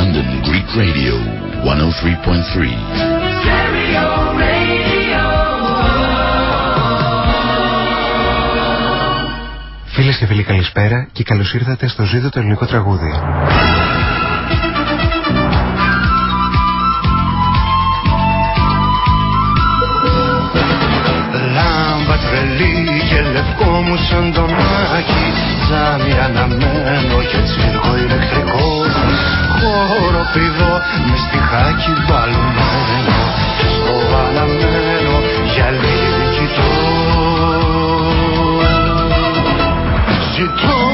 London Greek Radio 103.3. Φίλες και φίλοι καλησπέρα και καλώς ήρθατε στο ζήτο το ελληνικό τραγούδι. Λάμπα τρελή και λευκό μου σαν τον μάκι Τζάμι αναμένο και τσίρκο ηλεκτρικό Χώρο πηδό με στιχάκι μπαλμένο Στο αναμένο γυαλί κοιτώ. Ζητώ το, ζητώ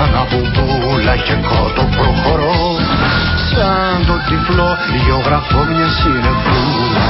Μάνα μπουμπούλα και κότο προχωρώ. Σαν το τυφλό γεωγραφώ μιας συνεφούλας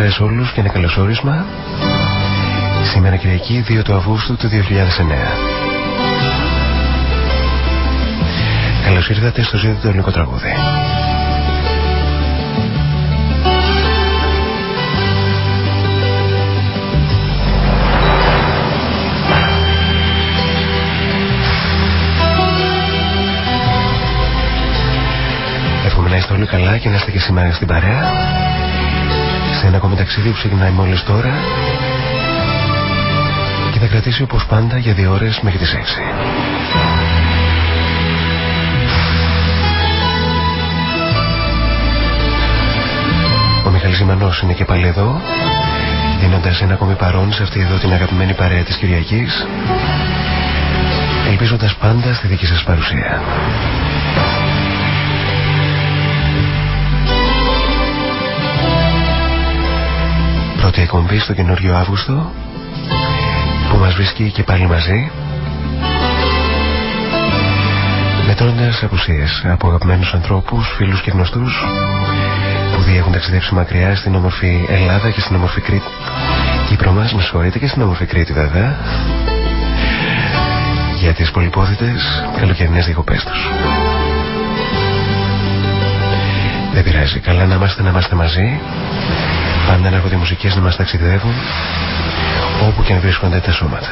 Καλησπέρα σε όλους και ένα καλωσόρισμα. Σήμερα Κυριακή 2 του Αυγούστου του 2009. Καλώς ήρθατε στο ζήτητο ελληνικό τραγούδι. Εύχομαι να είστε όλοι καλά και να είστε και σήμερα στην παρέα. Σε ένα ακόμη ταξίδι που ξεκινάει μόλις τώρα και θα κρατήσει όπως πάντα για δύο ώρες μέχρι τις 6. Ο Μιχαλής Ζημανός είναι και πάλι εδώ δίνοντας ένα ακόμη παρόν σε αυτή εδώ την αγαπημένη παρέα της Κυριακής ελπίζοντας πάντα στη δική σας παρουσία. Πρώτη εκπομπή στο καινούριο Αύγουστο που μας βρίσκει και πάλι μαζί μετρώντας απουσίες από αγαπημένους ανθρώπους, φίλους και γνωστούς που δι' έχουν ταξιδέψει μακριά στην όμορφη Ελλάδα και στην όμορφη Κρήτη. Κύπρο μας, με συγχωρείτε και στην όμορφη Κρήτη βέβαια. Για τις πολυπόθητες καλοκαιρινές διακοπές τους. Δεν πειράζει, καλά να είμαστε, να είμαστε μαζί πάντα να έρχονται μουσικές να μας ταξιδεύουν όπου και να βρίσκονται τα σώματα.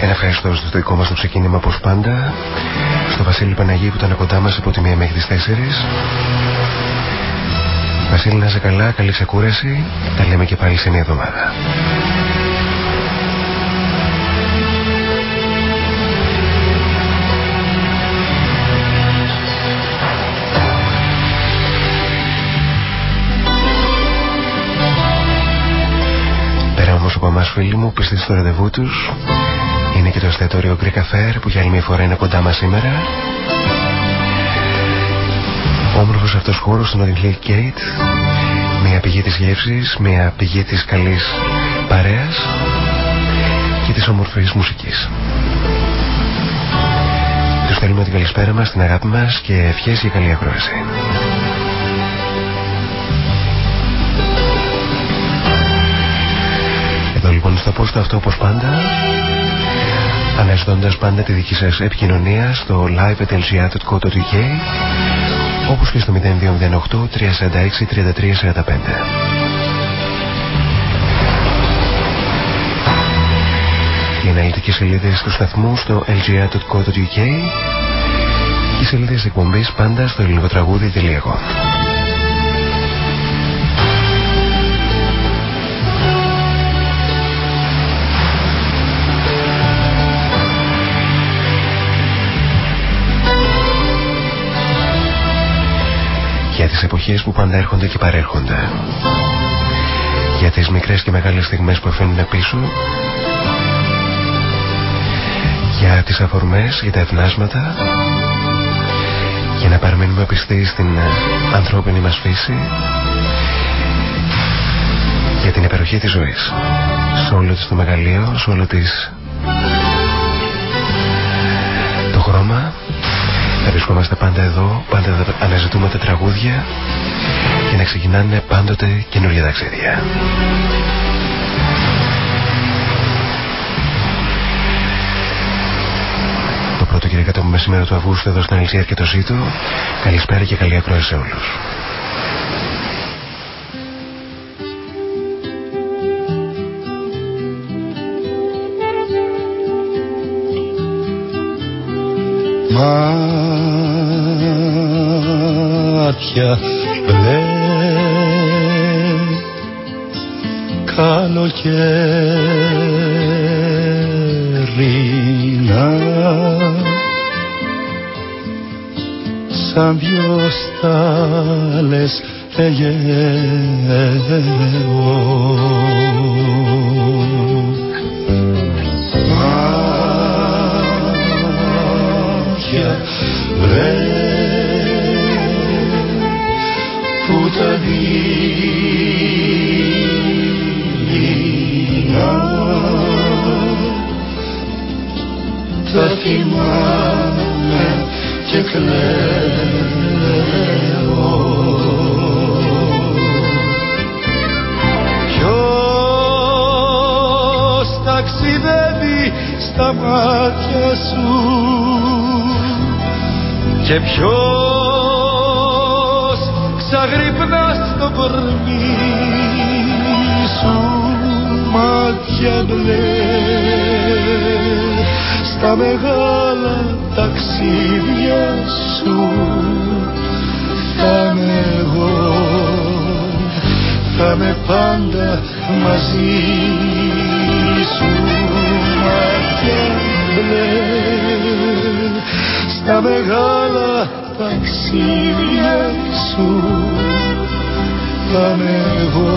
Ένα ευχαριστώ στο δικό μας το ξεκίνημα όπως πάντα. Στο Βασίλη Παναγί που ήταν κοντά μας από τη μία μέχρι τις 4 Βασίλη να είσαι καλά, καλή ξεκούραση. Τα λέμε και πάλι σε μια εβδομάδα Πέρα όμως από εμάς φίλοι μου πιστοί στο ραντεβού τους είναι και το εστιατόριο Greek Affair που για άλλη μια φορά είναι κοντά μας σήμερα. Όμορφος αυτός χώρος στο Notting Hill Gate. Μια πηγή της γεύσης, μια πηγή της καλής παρέας και της όμορφης μουσικής. Τους στέλνουμε την καλησπέρα μας, την αγάπη μας και ευχές για καλή ακρόαση. Λοιπόν στο post αυτό όπως πάντα αναζητώντας πάντα τη δική σας επικοινωνία στο live.lgr.co.uk όπως και στο 0208 346 3345. Οι αναλυτικές σελίδες του σταθμού στο lgr.co.uk και οι σελίδες εκπομπής πάντα στο ελληνικοτραγούδι.com τις εποχές που πάντα έρχονται και παρέρχονται. Για τις μικρές και μεγάλες στιγμές που αφήνουν πίσω. Για τις αφορμές, για τα ευνάσματα. Για να παραμείνουμε πιστοί στην ανθρώπινη μας φύση. Για την υπεροχή της ζωής. Σε όλο της το μεγαλείο, σε όλο της το χρώμα. θα βρισκόμαστε πάντα εδώ, πάντα θα αναζητούμε τα τραγούδια και να ξεκινάνε πάντοτε καινούργια ταξίδια. Το πρώτο κυριακάτο μεσημέρι του Αυγούστου εδώ στην Αλυσία και το Ζήτο. Καλησπέρα και καλή ακρόαση σε όλους. Μάτια μπλε καλοκαίρινα σαν δυο στάλες Αιγαίο μάτια μπλε τα θυμάμαι και κλαίω. Ποιος ταξιδεύει στα μάτια σου και ποιος ξαγρυπνά στο κορμί σου μάτια μπλε. Στα μεγάλα ταξίδια σου θα είμαι εγώ. Θα είμαι πάντα μαζί σου μάτια μπλε. Στα μεγάλα ταξίδια σου θα είμαι εγώ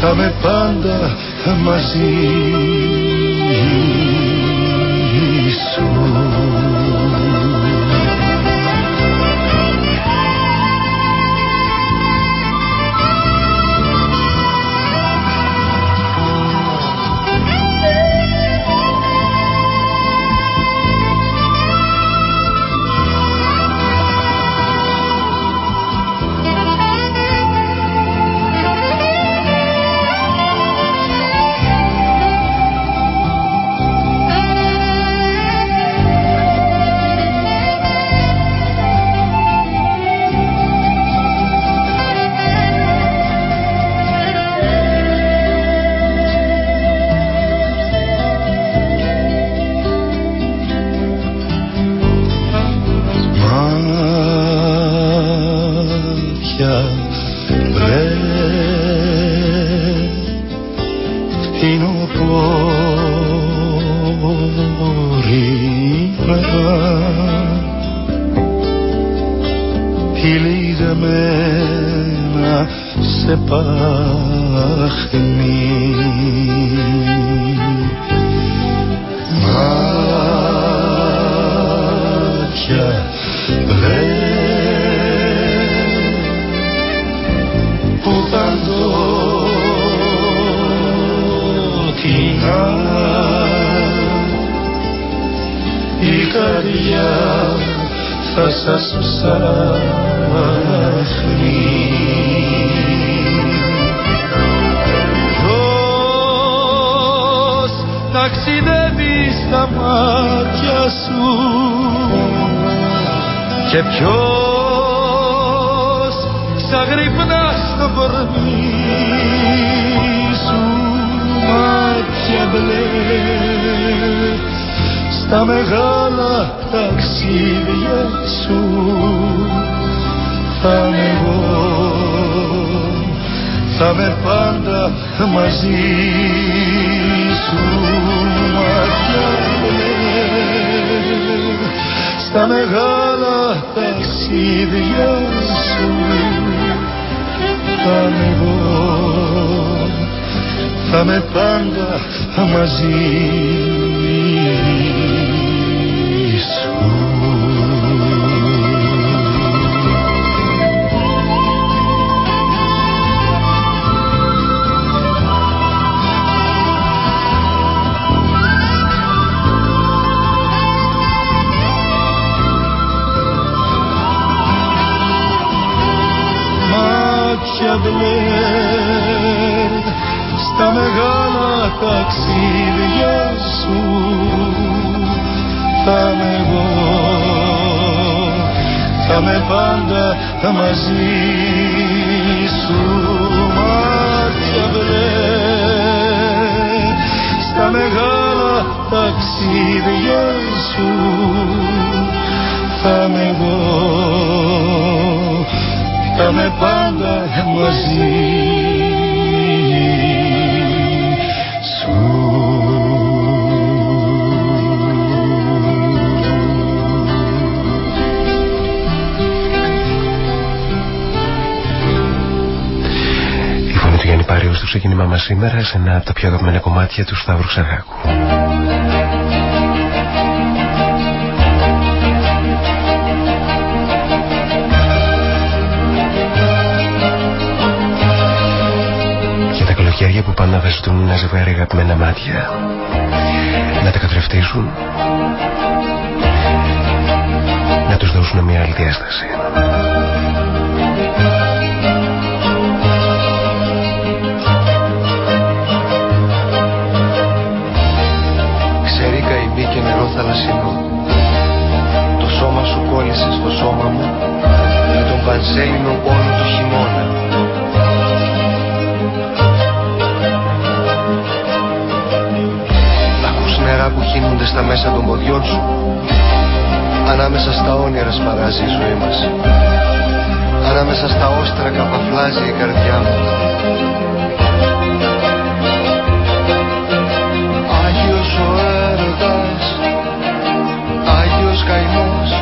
θα είμαι πάντα μαζί θα με εγώ θα με πάντα μαζί σου. Μάτια μπλε. Στα μεγάλα ταξίδια σου. Θα με εγώ θα με πάντα μαζί φωνή του Γιάννη Πάριου στο ξεκίνημά μας σήμερα σε ένα από τα πιο αγαπημένα κομμάτια του Σταύρου Ξαράκου. χέρια που πάνε να δεστούν ένα ζευγάρι αγαπημένα μάτια να τα καθρεφτίσουν να τους δώσουν μια άλλη διάσταση θαλασσινό. Το σώμα σου κόλλησε στο σώμα μου με τον πανσέλινο πόνο του χειμώνα. Που χύνονται στα μέσα των ποδιών σου Ανάμεσα στα όνειρα σπαράζει η ζωή μας. Ανάμεσα στα όστρα καπαφλάζει η καρδιά μου Άγιος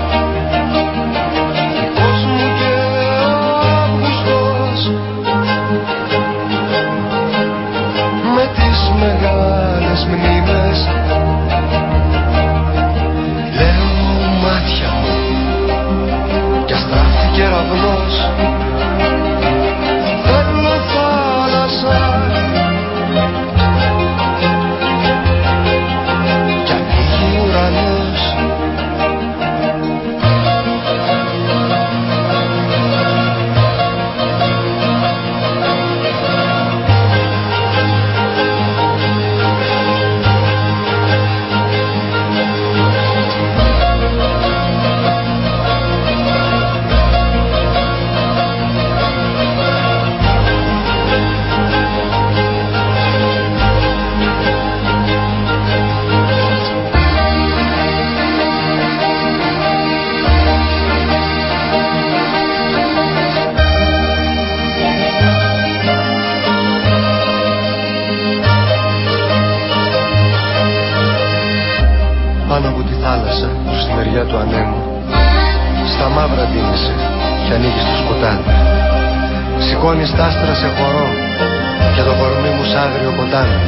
ποτάμι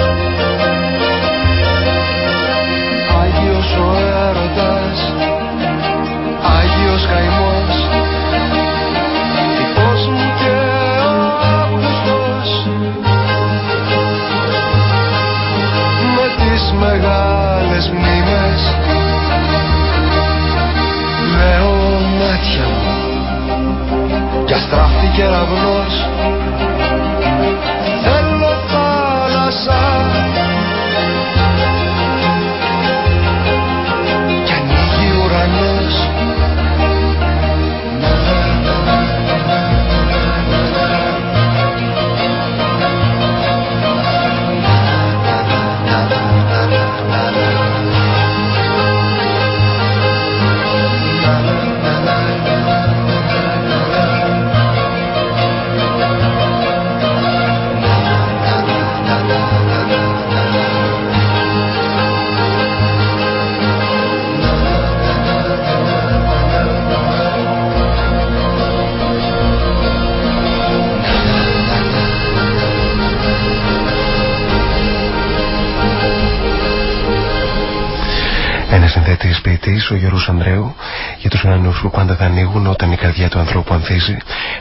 Άγιος ο έρωτας Άγιος καημός Τυπός μου και ο Αύγουστος Με τις μεγάλες μνήμες Λέω μάτια μου Κι αστράφτη κεραυνός Ένα συνθέτη ποιητής, ο Γιώργο Ανδρέου, για τους ουρανούς που πάντα θα ανοίγουν όταν η καρδιά του ανθρώπου ανθίζει,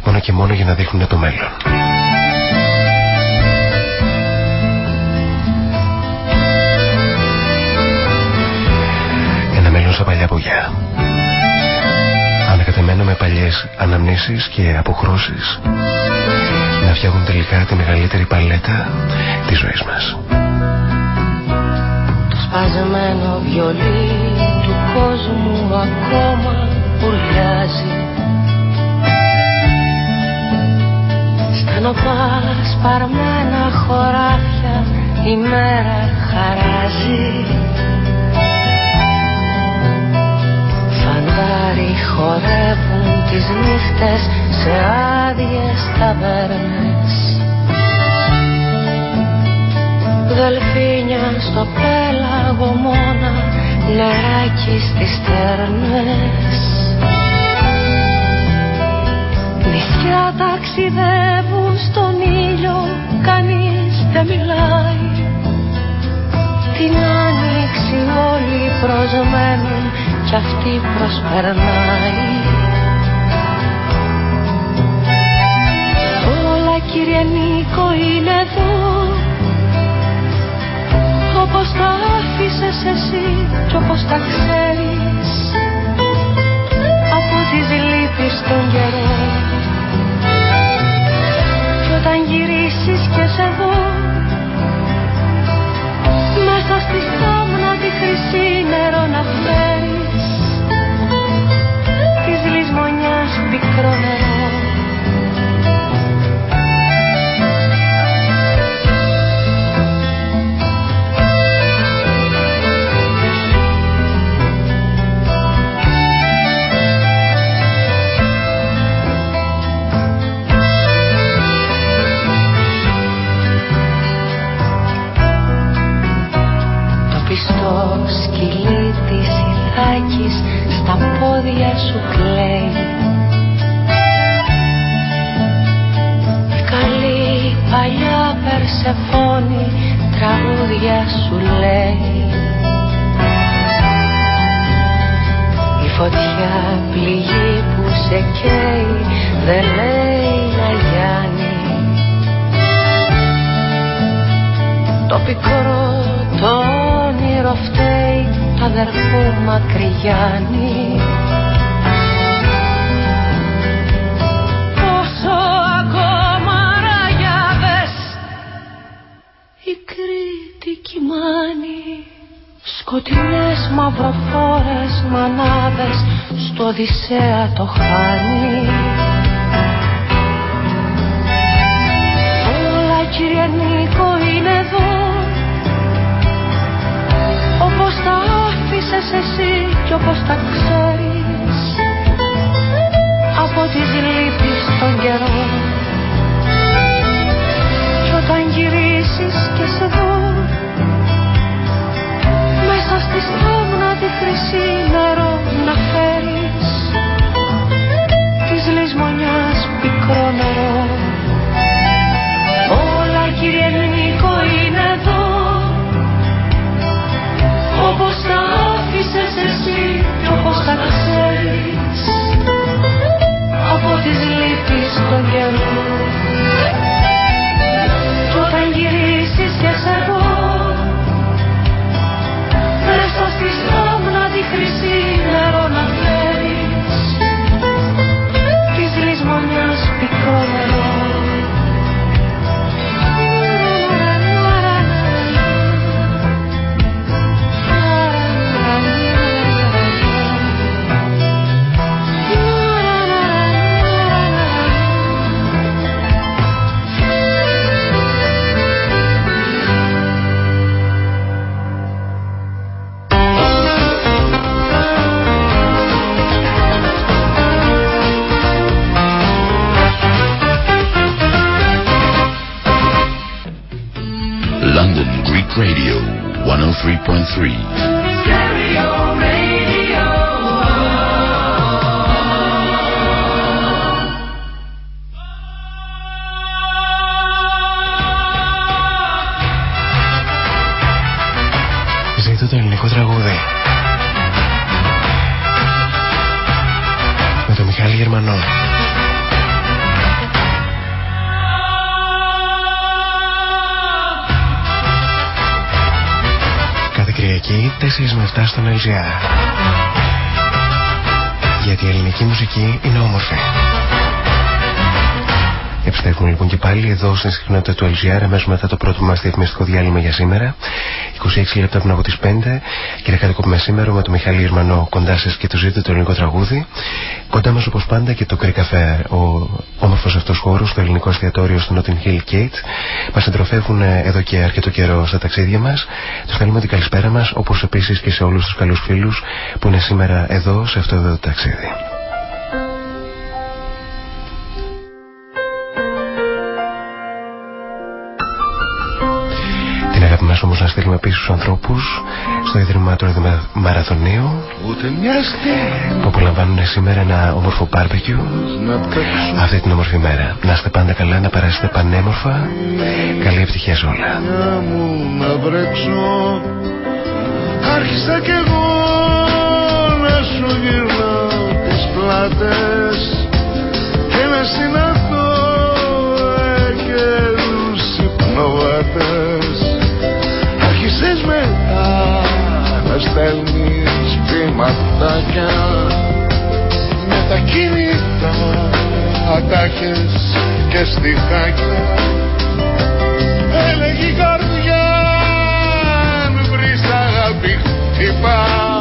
μόνο και μόνο για να δείχνουν το μέλλον. Ένα μέλλον στα παλιά πογιά. Ανακατεμένο με παλιές αναμνήσεις και αποχρώσεις να φτιάχνουν τελικά τη μεγαλύτερη παλέτα της ζωής μας. Σπασμένο βιολί του κόσμου ακόμα ουρλιάζει. Στενοπά σπαρμένα χωράφια η μέρα χαράζει. Φαντάρι χορεύουν τις νύχτες σε άδειες ταβέρνες. Δελφίνια στο πέλαγο μόνα Νεράκι στις στέρνες Νησιά ταξιδεύουν στον ήλιο Κανείς δεν μιλάει. Την άνοιξη όλοι προσμένουν Κι αυτή προσπερνάει. Όλα κύριε Νίκο είναι εδώ. Όπως τα άφησες εσύ κι όπως τα ξέρεις από τις λύπεις των καιρών κι όταν γυρίσεις και σε δω μέσα στη στάμνα τη χρυσή νερό να φέρεις της λησμονιάς πικρό νερό Με τον Μιχάλη Γερμανό. Κάθε Κυριακή 4 με 7 στον LGR. Γιατί η ελληνική μουσική είναι όμορφη. Επιστρέφουμε λοιπόν και πάλι εδώ στην συχνότητα του LGR αμέσως μετά το πρώτο μας διαφημιστικό διάλειμμα για σήμερα. 26 λεπτά πριν από τις 5 και με σήμερα με τον Μιχάλη Ιρμανό κοντά σας και το ζήτητο το ελληνικό τραγούδι. Κοντά μας όπως πάντα και το Greek Cafe, ο όμορφος αυτός χώρος, το ελληνικό εστιατόριο στο Notting Hill Gate. Μας εντροφεύουν εδώ και αρκετό καιρό στα ταξίδια μας. Τους θέλουμε την καλησπέρα μας, όπως επίσης και σε όλους τους καλούς φίλους που είναι σήμερα εδώ σε αυτό εδώ το ταξίδι. Μας όμως να στείλουμε πίσω στους ανθρώπους στο Ίδρυμα του Μαραθωνίου που απολαμβάνουν σήμερα ένα όμορφο μπάρμπεκιου αυτή την όμορφη μέρα. Να είστε πάντα καλά, να περάσετε πανέμορφα. Καλή ευτυχία σε όλα. να βρέξω Άρχισα κι εγώ να σου γυρνάω τις πλάτες και να συναντώ εκαιρούς υπνοβάτες Άρχισες μετά να στέλνεις ποιηματάκια με τα κινητά ατάκες και στιχάκια. Έλεγε η καρδιά αν βρεις αγάπη χτυπά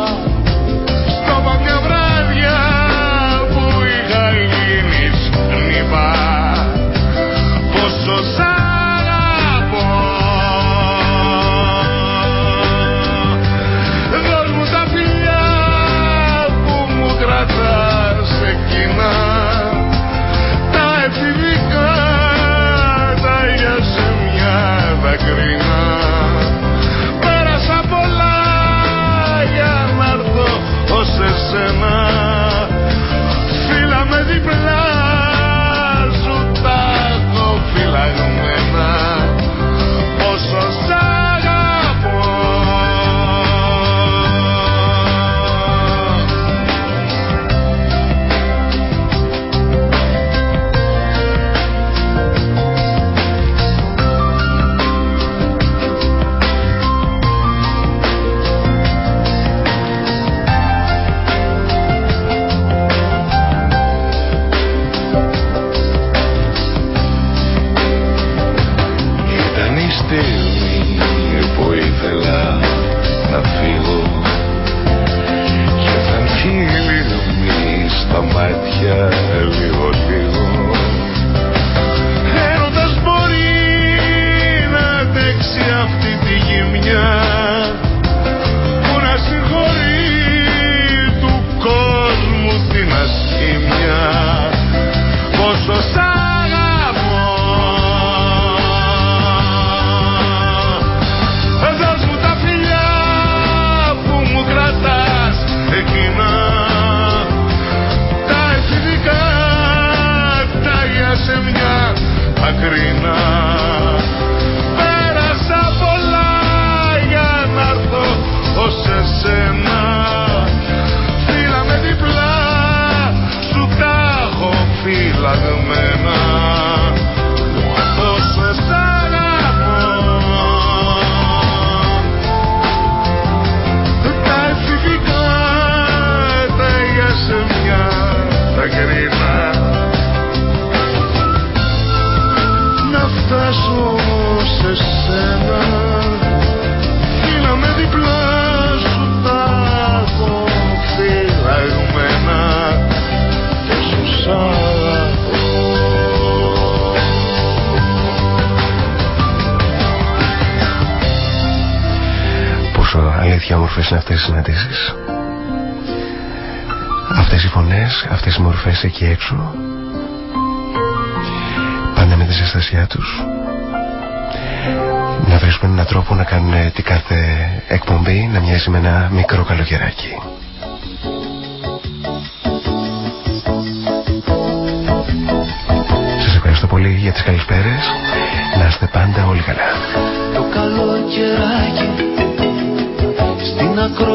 εκεί έξω πάντα με τη ζεστασιά τους να βρίσκουν έναν τρόπο να κάνουν την κάθε εκπομπή να μοιάζει με ένα μικρό καλοκαιράκι. Σας ευχαριστώ πολύ για τις καλησπέρες. Να είστε πάντα όλοι καλά. Το καλοκαιράκι στην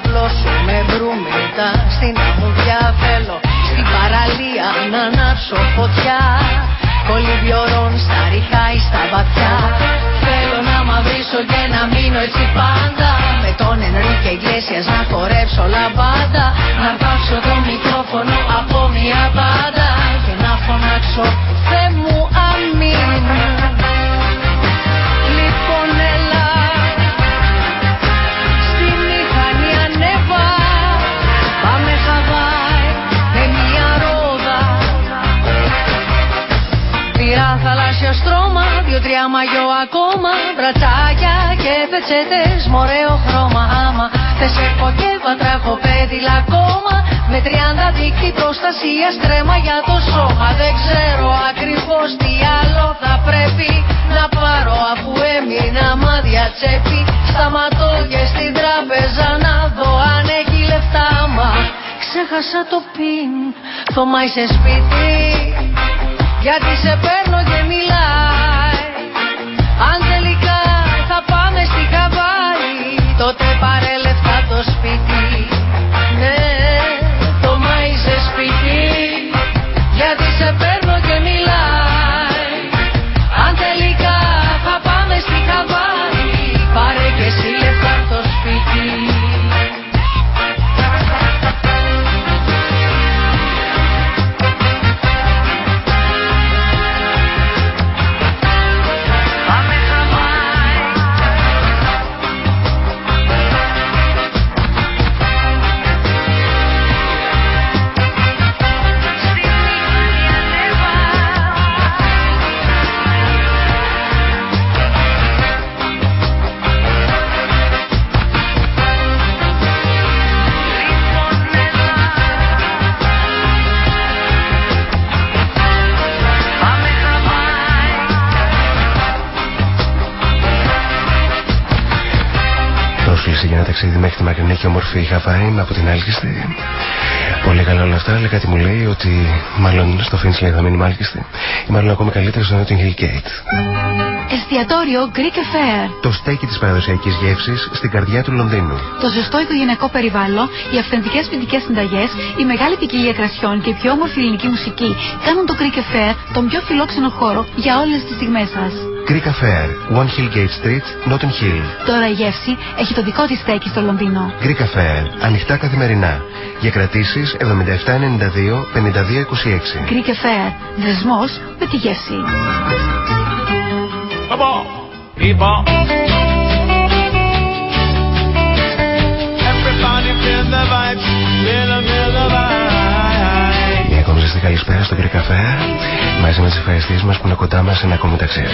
ξαπλώσω με μπρούμετα στην αμμουδιά θέλω αλλάξω φωτιά. Κολυμπιορών στα ριχά ή στα βαθιά. Θέλω να μαυρίσω και να μείνω έτσι πάντα. Με τον Ενρίκε Ιγκλέσιας να χορέψω λαμπάντα. Να αρπάξω το μικρόφωνο από μια μπάντα Και να φωνάξω. Θεέ στρώμα, δυο-τρία μαγιό ακόμα Μπρατσάκια και πετσέτες, μωρέο χρώμα. Άμα Θες έχω και βατράχο πέδιλα ακόμα. Με τριάντα δίκτυ προστασίας τρέμα για το σώμα. Δεν ξέρω ακριβώς τι άλλο θα πρέπει να πάρω Αφού έμεινα μάδια τσέπη. Σταματώ και στην τράπεζα να δω αν έχει λεφτά. Μα ξέχασα το πιν Θωμά είσαι σπίτι. Γιατί σε παίρνω και μιλάει Τότε πάρε λεφτά το σπίτι ταξίδι μέχρι τη μακρινή και όμορφη Χαβάη από την Άλκηστη. Πολύ καλά όλα αυτά, αλλά κάτι μου λέει ότι μάλλον στο Finchley θα μείνει μάλκιστη ή μάλλον ακόμη καλύτερα στο Notting Hill Gate. Εστιατόριο Greek Affair. Το στέκι της παραδοσιακής γεύσης στην καρδιά του Λονδίνου. Το ζεστό οικογενειακό περιβάλλον, οι αυθεντικές ποινικές συνταγές, η μεγάλη ποικιλία κρασιών και η πιο όμορφη ελληνική μουσική κάνουν το Greek Affair τον πιο φιλόξενο χώρο για όλες τις στιγμές σας. Greek Affair, One Hill Gate Street, Notting Hill. Τώρα η γεύση έχει το δικό της στέκι στο Λονδίνο. Greek Affair, ανοιχτά καθημερινά. Για κρατήσεις 7792-5226. Greek Affair, δεσμός με τη γεύση. Come on, people. Everybody feel the vibes, feel the, feel the vibe. Μια ακόμη ζεστή καλησπέρα στο Greek Affair μαζί με τις ευχαριστίες μας που είναι κοντά μας σε ένα ακόμη ταξίδι.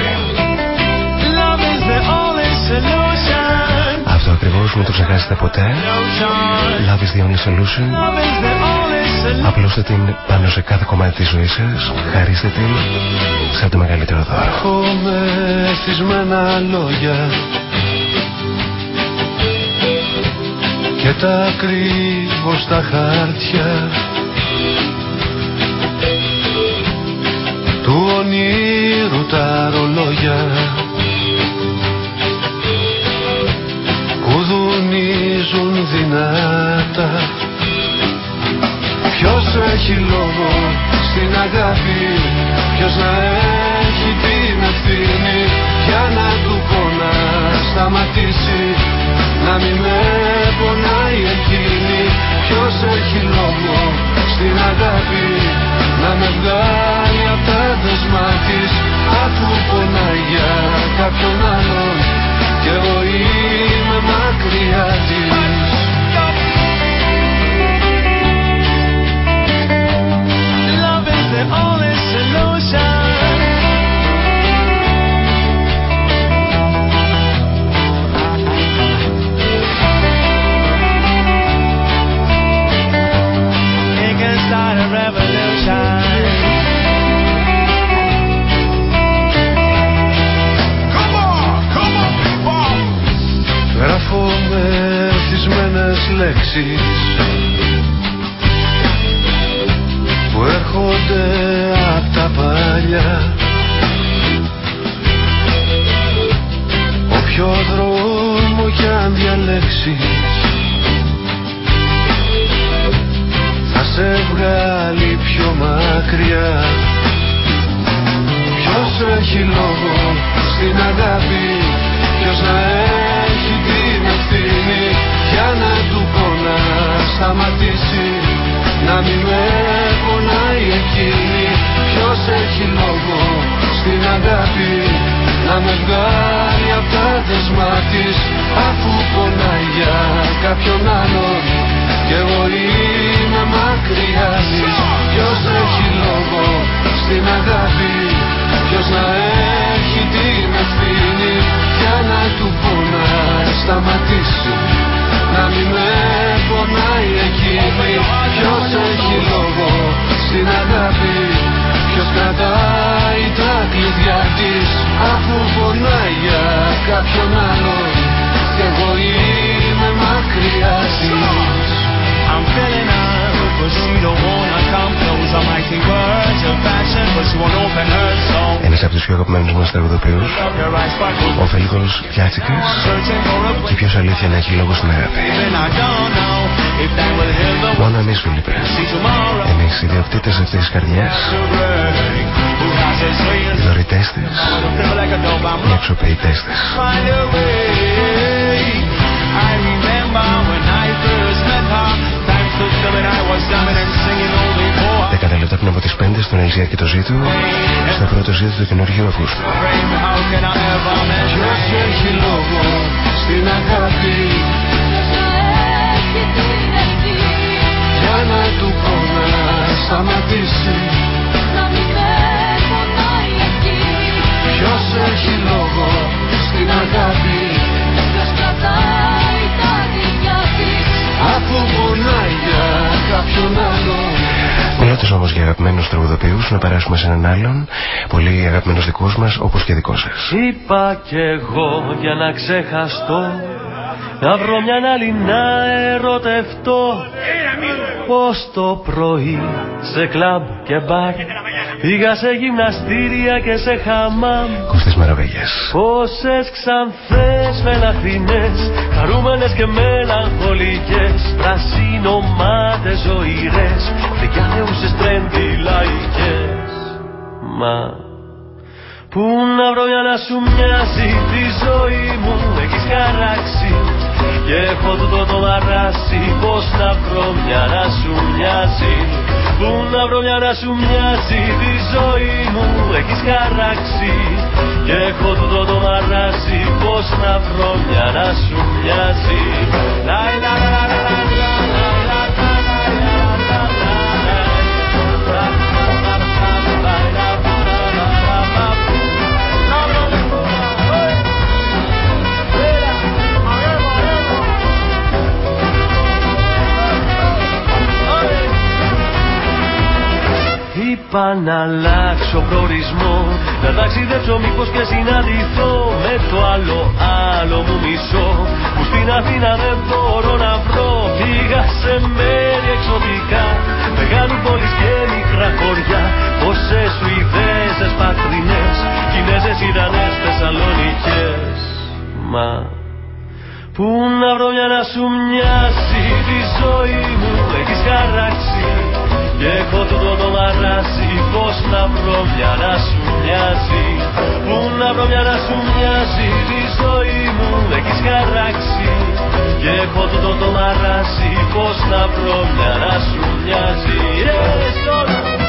Μην το ξεχάσετε ποτέ. Solution. Love is the only solution. Love is the only solution. Απλώστε την πάνω σε κάθε κομμάτι της ζωής σας. Χαρίστε την σαν το μεγαλύτερο δώρο. Έχουμε θυσμένα λόγια και τα κρύβω στα χάρτια του ονείρου τα ρολόγια δυνατά. Ποιος έχει λόγο στην αγάπη Ποιος να έχει την ευθύνη Για να του πω να σταματήσει Να μην με πονάει εκείνη. Ποιος έχει λόγο στην αγάπη Να με βγάλει απ' τα δεσμά της Αφού πονάει για κάποιον άλλον. Κι εγώ είμαι μακριά της Γράφω με θυσμένες λέξεις που έρχονται απ' τα παλιά. Όποιο δρόμο κι αν διαλέξεις θα σε βγάλει πιο μακριά. Έχει λόγο στην αγάπη Ποιος να έχει σταματήσει να μην με πονάει εκείνη Ποιος έχει λόγο στην αγάπη να με βγάλει απ' τα δεσμά της αφού πονάει για κάποιον άλλον κι εγώ είμαι μακριά της. Ποιος έχει λόγο στην αγάπη Ποιος να έχει την ευθύνη για να του πω να σταματήσει να μην με πονάει εκείνη Ποιος έχει λόγο στην αγάπη; Ποιος κρατάει τα κλειδιά της; Αφού πονάει για κάποιον άλλον Κι εγώ είμαι μακριά της I'm feeling out, but she don't wanna come close. I'm acting words of passion, but she won't open her soul. Ένας από τους πιο αγαπημένους μας τραγουδοποιούς, ο Φελίκος Πιάτσικας και ποιος αλήθεια να έχει λόγο στην αγάπη. Μόνο εμείς Φίλιππε, εμείς οι διοκτήτες αυτής της καρδιάς, οι δωρητές της, οι αξιοποιητές της. Την από τις 5 στον και το ζήτου; Στο πρώτο ζήτο του καινούργιου Αυγούστου Ποιος έχει λόγο στην αγάπη Για να του πω να σταματήσει Ποιος έχει λόγο στην αγάπη Ποιος τα Αφού πονάει για κάποιον άλλο. Μιλώντας όμως για αγαπημένους τραγουδοποιούς, να περάσουμε σε έναν άλλον, πολύ αγαπημένος δικός μας, όπως και δικός σας. Είπα κι εγώ για να ξεχαστώ Να βρω μια άλλη να ερωτευτώ. Πως το πρωί σε κλαμπ και μπαρ Πήγα σε γυμναστήρια και σε χαμάμ. Κώστας Μαραβέγιας. Πόσες ξανθές μελαχρινές Χαρούμενες και μελαγχολικές Πρασίνομάτες ζωηρές Δικιάθεουσες τρέντι λαϊκές. Μα Πού να βρω για να σου μοιάζει τη ζωή μου Έχεις χαράξει Και έχω τούτο το μαράσει Πώς να βρω μια να σου μοιάζει Πού να βρω μια να σου μοιάζει τη ζωή μου Έχεις χαράξει Και έχω τούτο το μαράσει Πώς να βρω μια να σου μοιάζει Λα, λα, λα, λα, λα, λα, λα, λα, Είπα να αλλάξω προορισμό. Να ταξιδέψω μήπως και συναντηθώ Με το άλλο άλλο μου μισό. Που στην Αθήνα δεν μπορώ να βρω. Πήγα σε μέρη εξωτικά. Μεγάλου πόλης και μικρά χωριά. Πόσες Σουηδέζες πατρινές. Κινέζες Ιρανές Θεσσαλονικές Μα Πού να βρω μια να σου μοιάζει τη ζωή μου; Έχεις χαράξει και έχω τούτο το μαράσει Πώς να βρω μια να σου μοιάζει Πού να βρω μια να σου μοιάζει Τη ζωή μου έχεις χαράξει Και έχω τούτο το μαράσει Πώς να βρω μια να σου μοιάζει Yes,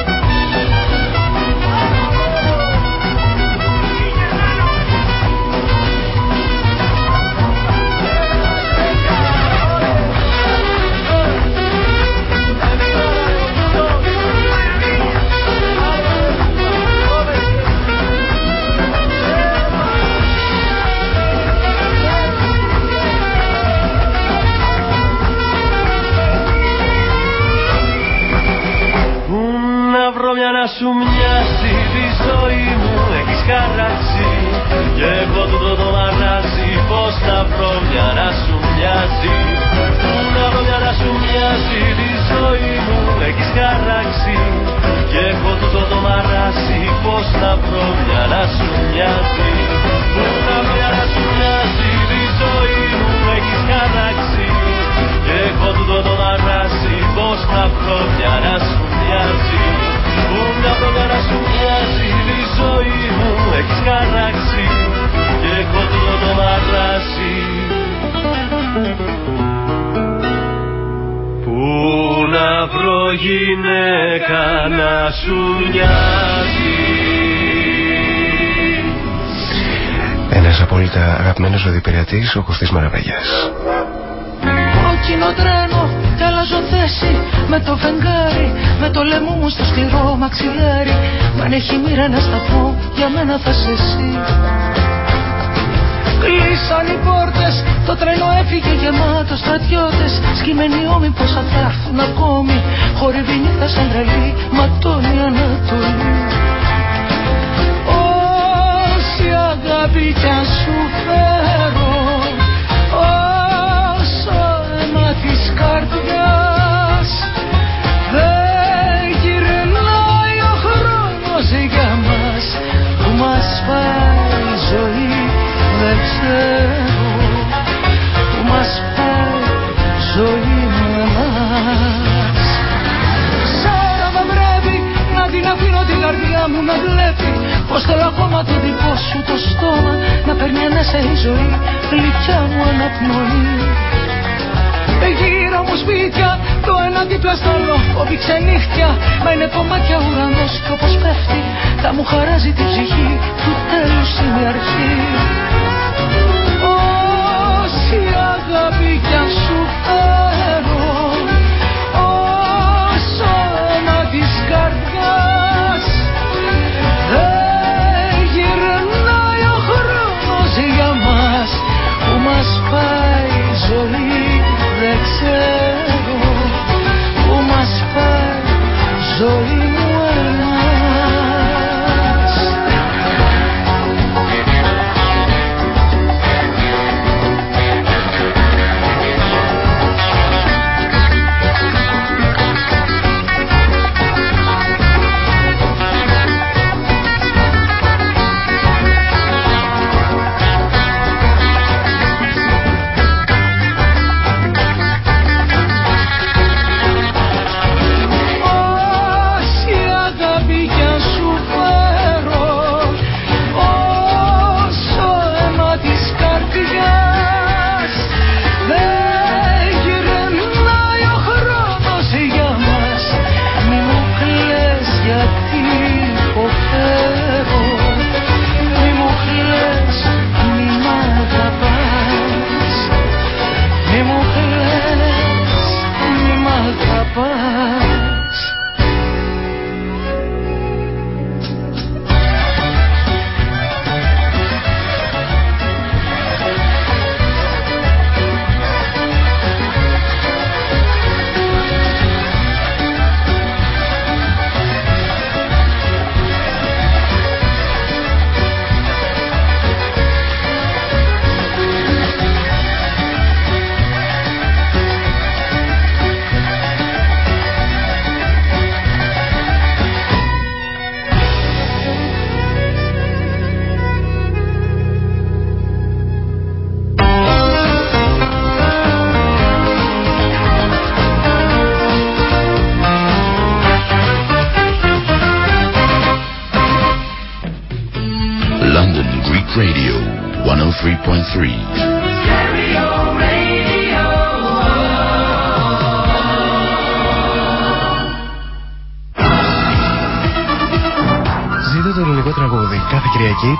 να βρω μια να σου μοιάζει τη ζωή μου. Έχεις χαράξει Και έχω τούτο το μαγαζί πως να βρω μια να σου μοιάζει. Πού να βρω μια να σου μοιάζει τη ζωή μου. Έχεις χαράξει Και έχω τούτο το μαγαζί πως να βρω μια να σου μοιάζει. Πού να βρω μια να σου μοιάζει τη ζωή μου. Έχεις χαράξει Και έχω τούτο το μαγαζί πως να βρω μια να σου μια φορά να σου μοιάζει η ζωή μου Έχεις χαράξει και έχω το μαγράσει Πού να βρω γυναίκα να σου μοιάζει; Ένας απόλυτα αγαπημένος οδηπηρεατής, ο Κωστής Μαραβαγιάς. Κόκκινο τρένο κι αλλάζω θέση. Με το φεγγάρι Με το λαιμό μου στο σκληρό μαξιλάρι. Μ' αν έχει μοίρα να σταθώ για μένα θα σε εσύ. Κλείσαν οι πόρτες, το τρένο έφυγε γεμάτος στρατιώτες. Σκυμμένοι ώμοι πως θα έρθουν ακόμη. Χορεύει νύχτα σαν τρελή, ματώνει Ανατολή. Όση αγάπη κι αν σου φέρω καρδιάς Δεν γυρνάει ο χρόνος για μας Που μας πάει η ζωή δεν ξέρω. Που μας πάει η ζωή με εμάς. Σαν να πρέπει να την αφήνω την καρδιά μου να βλέπει Πως θέλω ακόμα το δικό σου το στόμα Να παίρνει ανάσα η ζωή γλυκιά μου αναπνοή. Γύρω μου σπίτια το ένα δίπλα στο άλλο Κόβει ξενύχτια Μα είναι κομμάτια ουρανός και όπως πέφτει Θα μου χαράζει την ψυχή Του τέλους είναι η αρχή. Όση αγάπη κι αν σου φέρω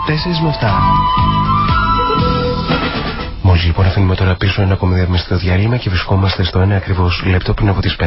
με 7. Μόλις λοιπόν αφήνουμε τώρα πίσω ένα ακόμη διαμεστικό διάλειμμα και βρισκόμαστε στο ένα ακριβώς λεπτό πριν από τις 5.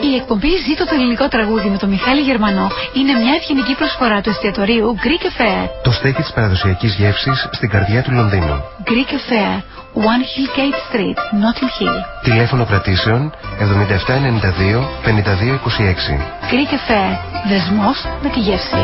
Η εκπομπή Ζήτω το ελληνικό τραγούδι με τον Μιχάλη Γερμανό είναι μια ευγενική προσφορά του εστιατορίου Greek Affair. Το στέκι της παραδοσιακής γεύσης στην καρδιά του Λονδίνου. Greek Affair, One Hill Gate Street, Notting Hill. Τηλέφωνο κρατήσεων 7792 5226. Greek Affair, δεσμός με τη γεύση.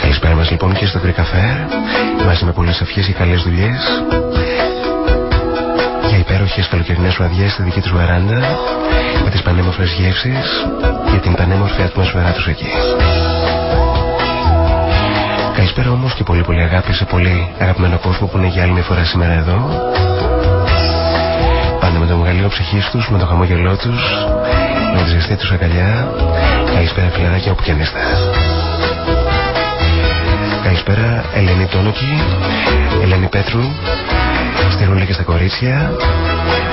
Καλησπέρα μας λοιπόν και στο Greek Affair μαζί με πολλές ευχές και καλές δουλειές για υπέροχες καλοκαιρινές βραδιές στη δική τους βαράντα με τις πανέμορφες γεύσεις και την πανέμορφη ατμόσφαιρά τους εκεί. Καλησπέρα όμως και πολύ πολύ αγάπη σε πολύ αγαπημένο κόσμο που είναι για άλλη μια φορά σήμερα εδώ. Πάντα με το μεγαλείο ψυχή τους, με το χαμόγελό τους, με τη ζεστή τους αγκαλιά. Καλησπέρα φιλαράκια όπου και αν είστε. Καλησπέρα Ελένη Τόνοκη, Ελένη Πέτρου, στη Ρούλα και στα κορίτσια,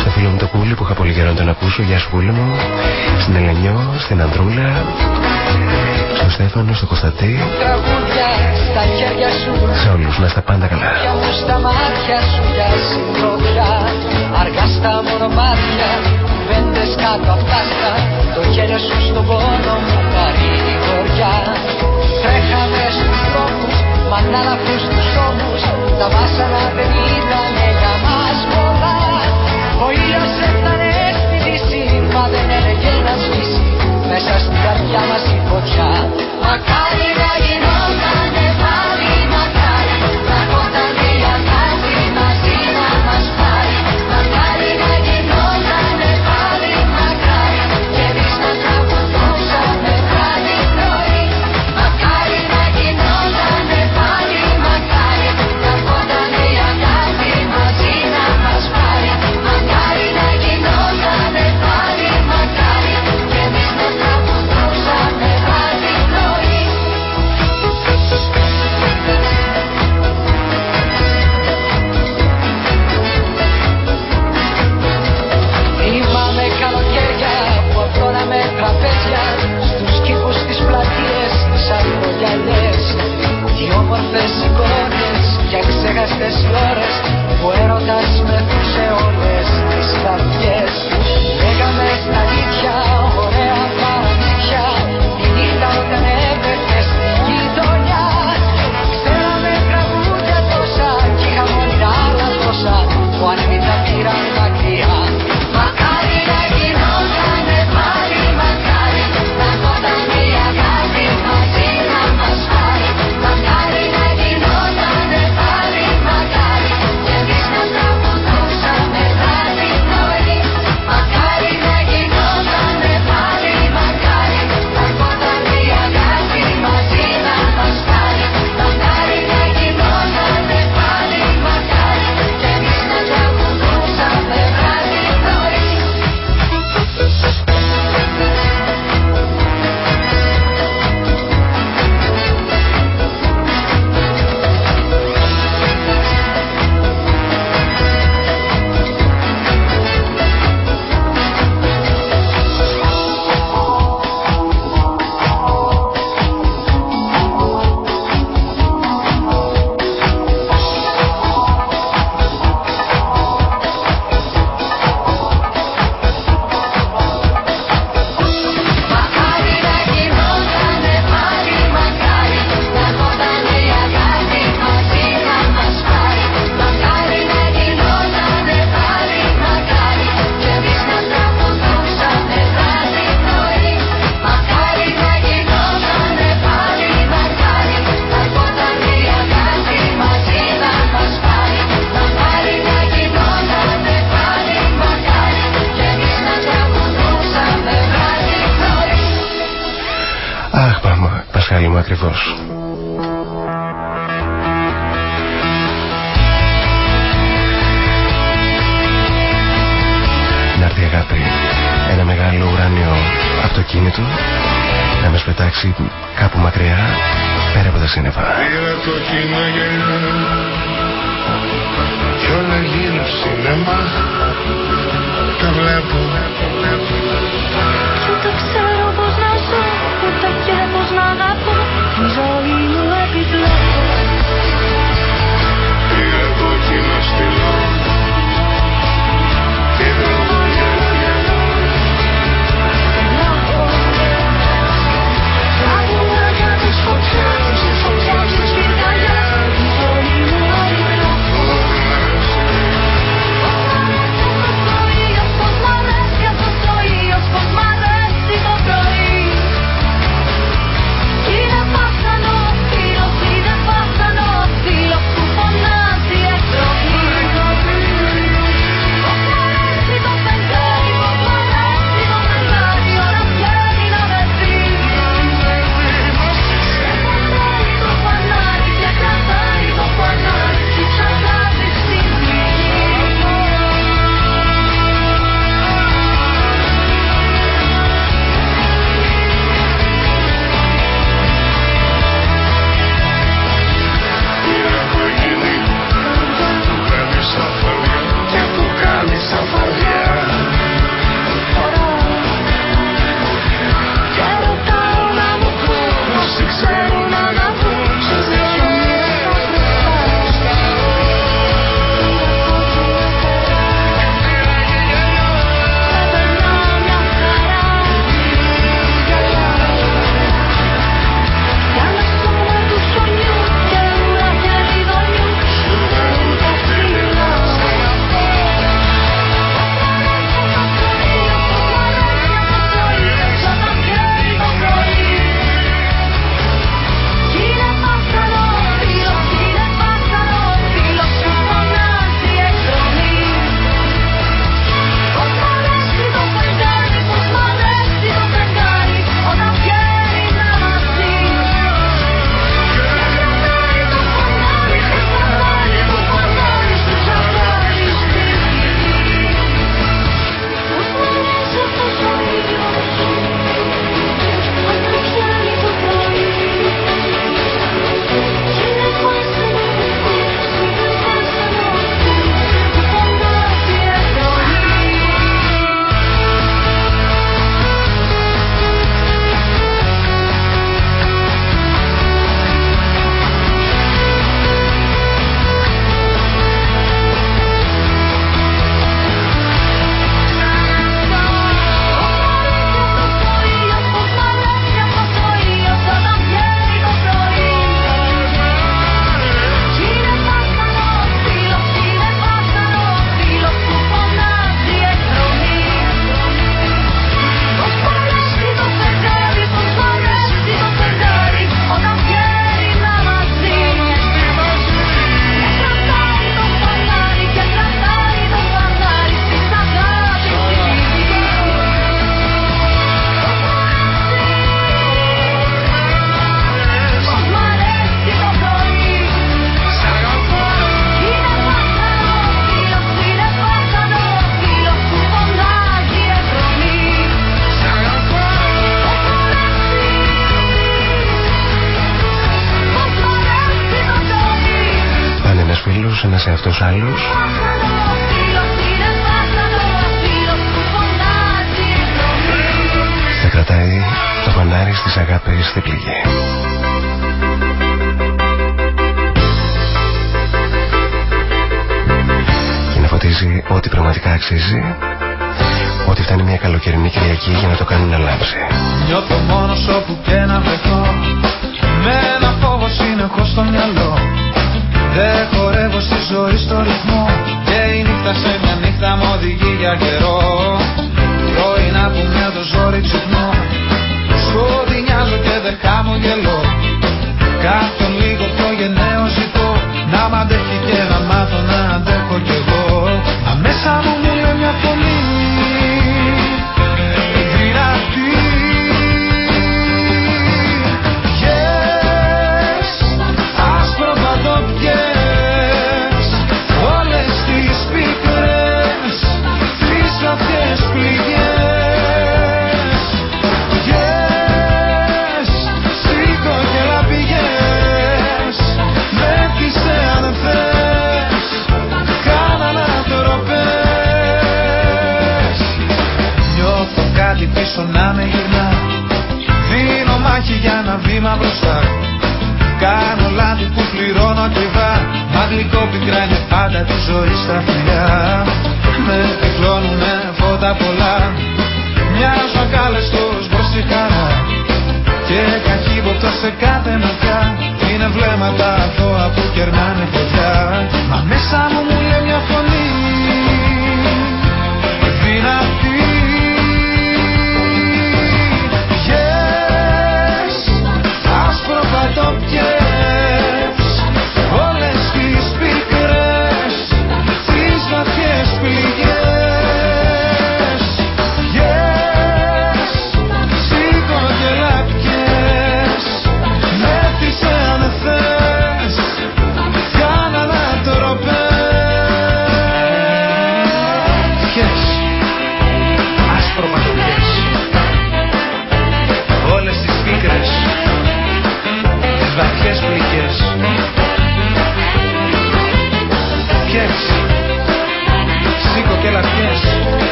στο φίλο μου το Κούλι που είχα πολύ καιρό να τον ακούσω, γεια σου Κούλι μου, στην Ελενιό, στην Ανδρούλα, στο Στέφανο, στο Κωνσταντή. Τραγούδια στα χέρια σου. Σε όλους, να στα πάντα καλά. Για μου στα μάτια σου για συντροφιά. Αργά στα μονομάτια, βέντες κάτω απ' τα Το χέρι σου στον πόνο μου παρηγοριά. Τρέχαμε στους δρόμους, μανάλαφους στους ώμους. Τα βάσανα δεν μέσα στην καρδιά μας η φωτιά αυτοκίνητο να μας πετάξει κάπου μακριά, πέρα από τα σύννεφα. Πήρα το κοινό γελιά Κι όλα γύρω σινεμά Τα βλέπω Κι ούτε ξέρω πώς να ζω, ούτε και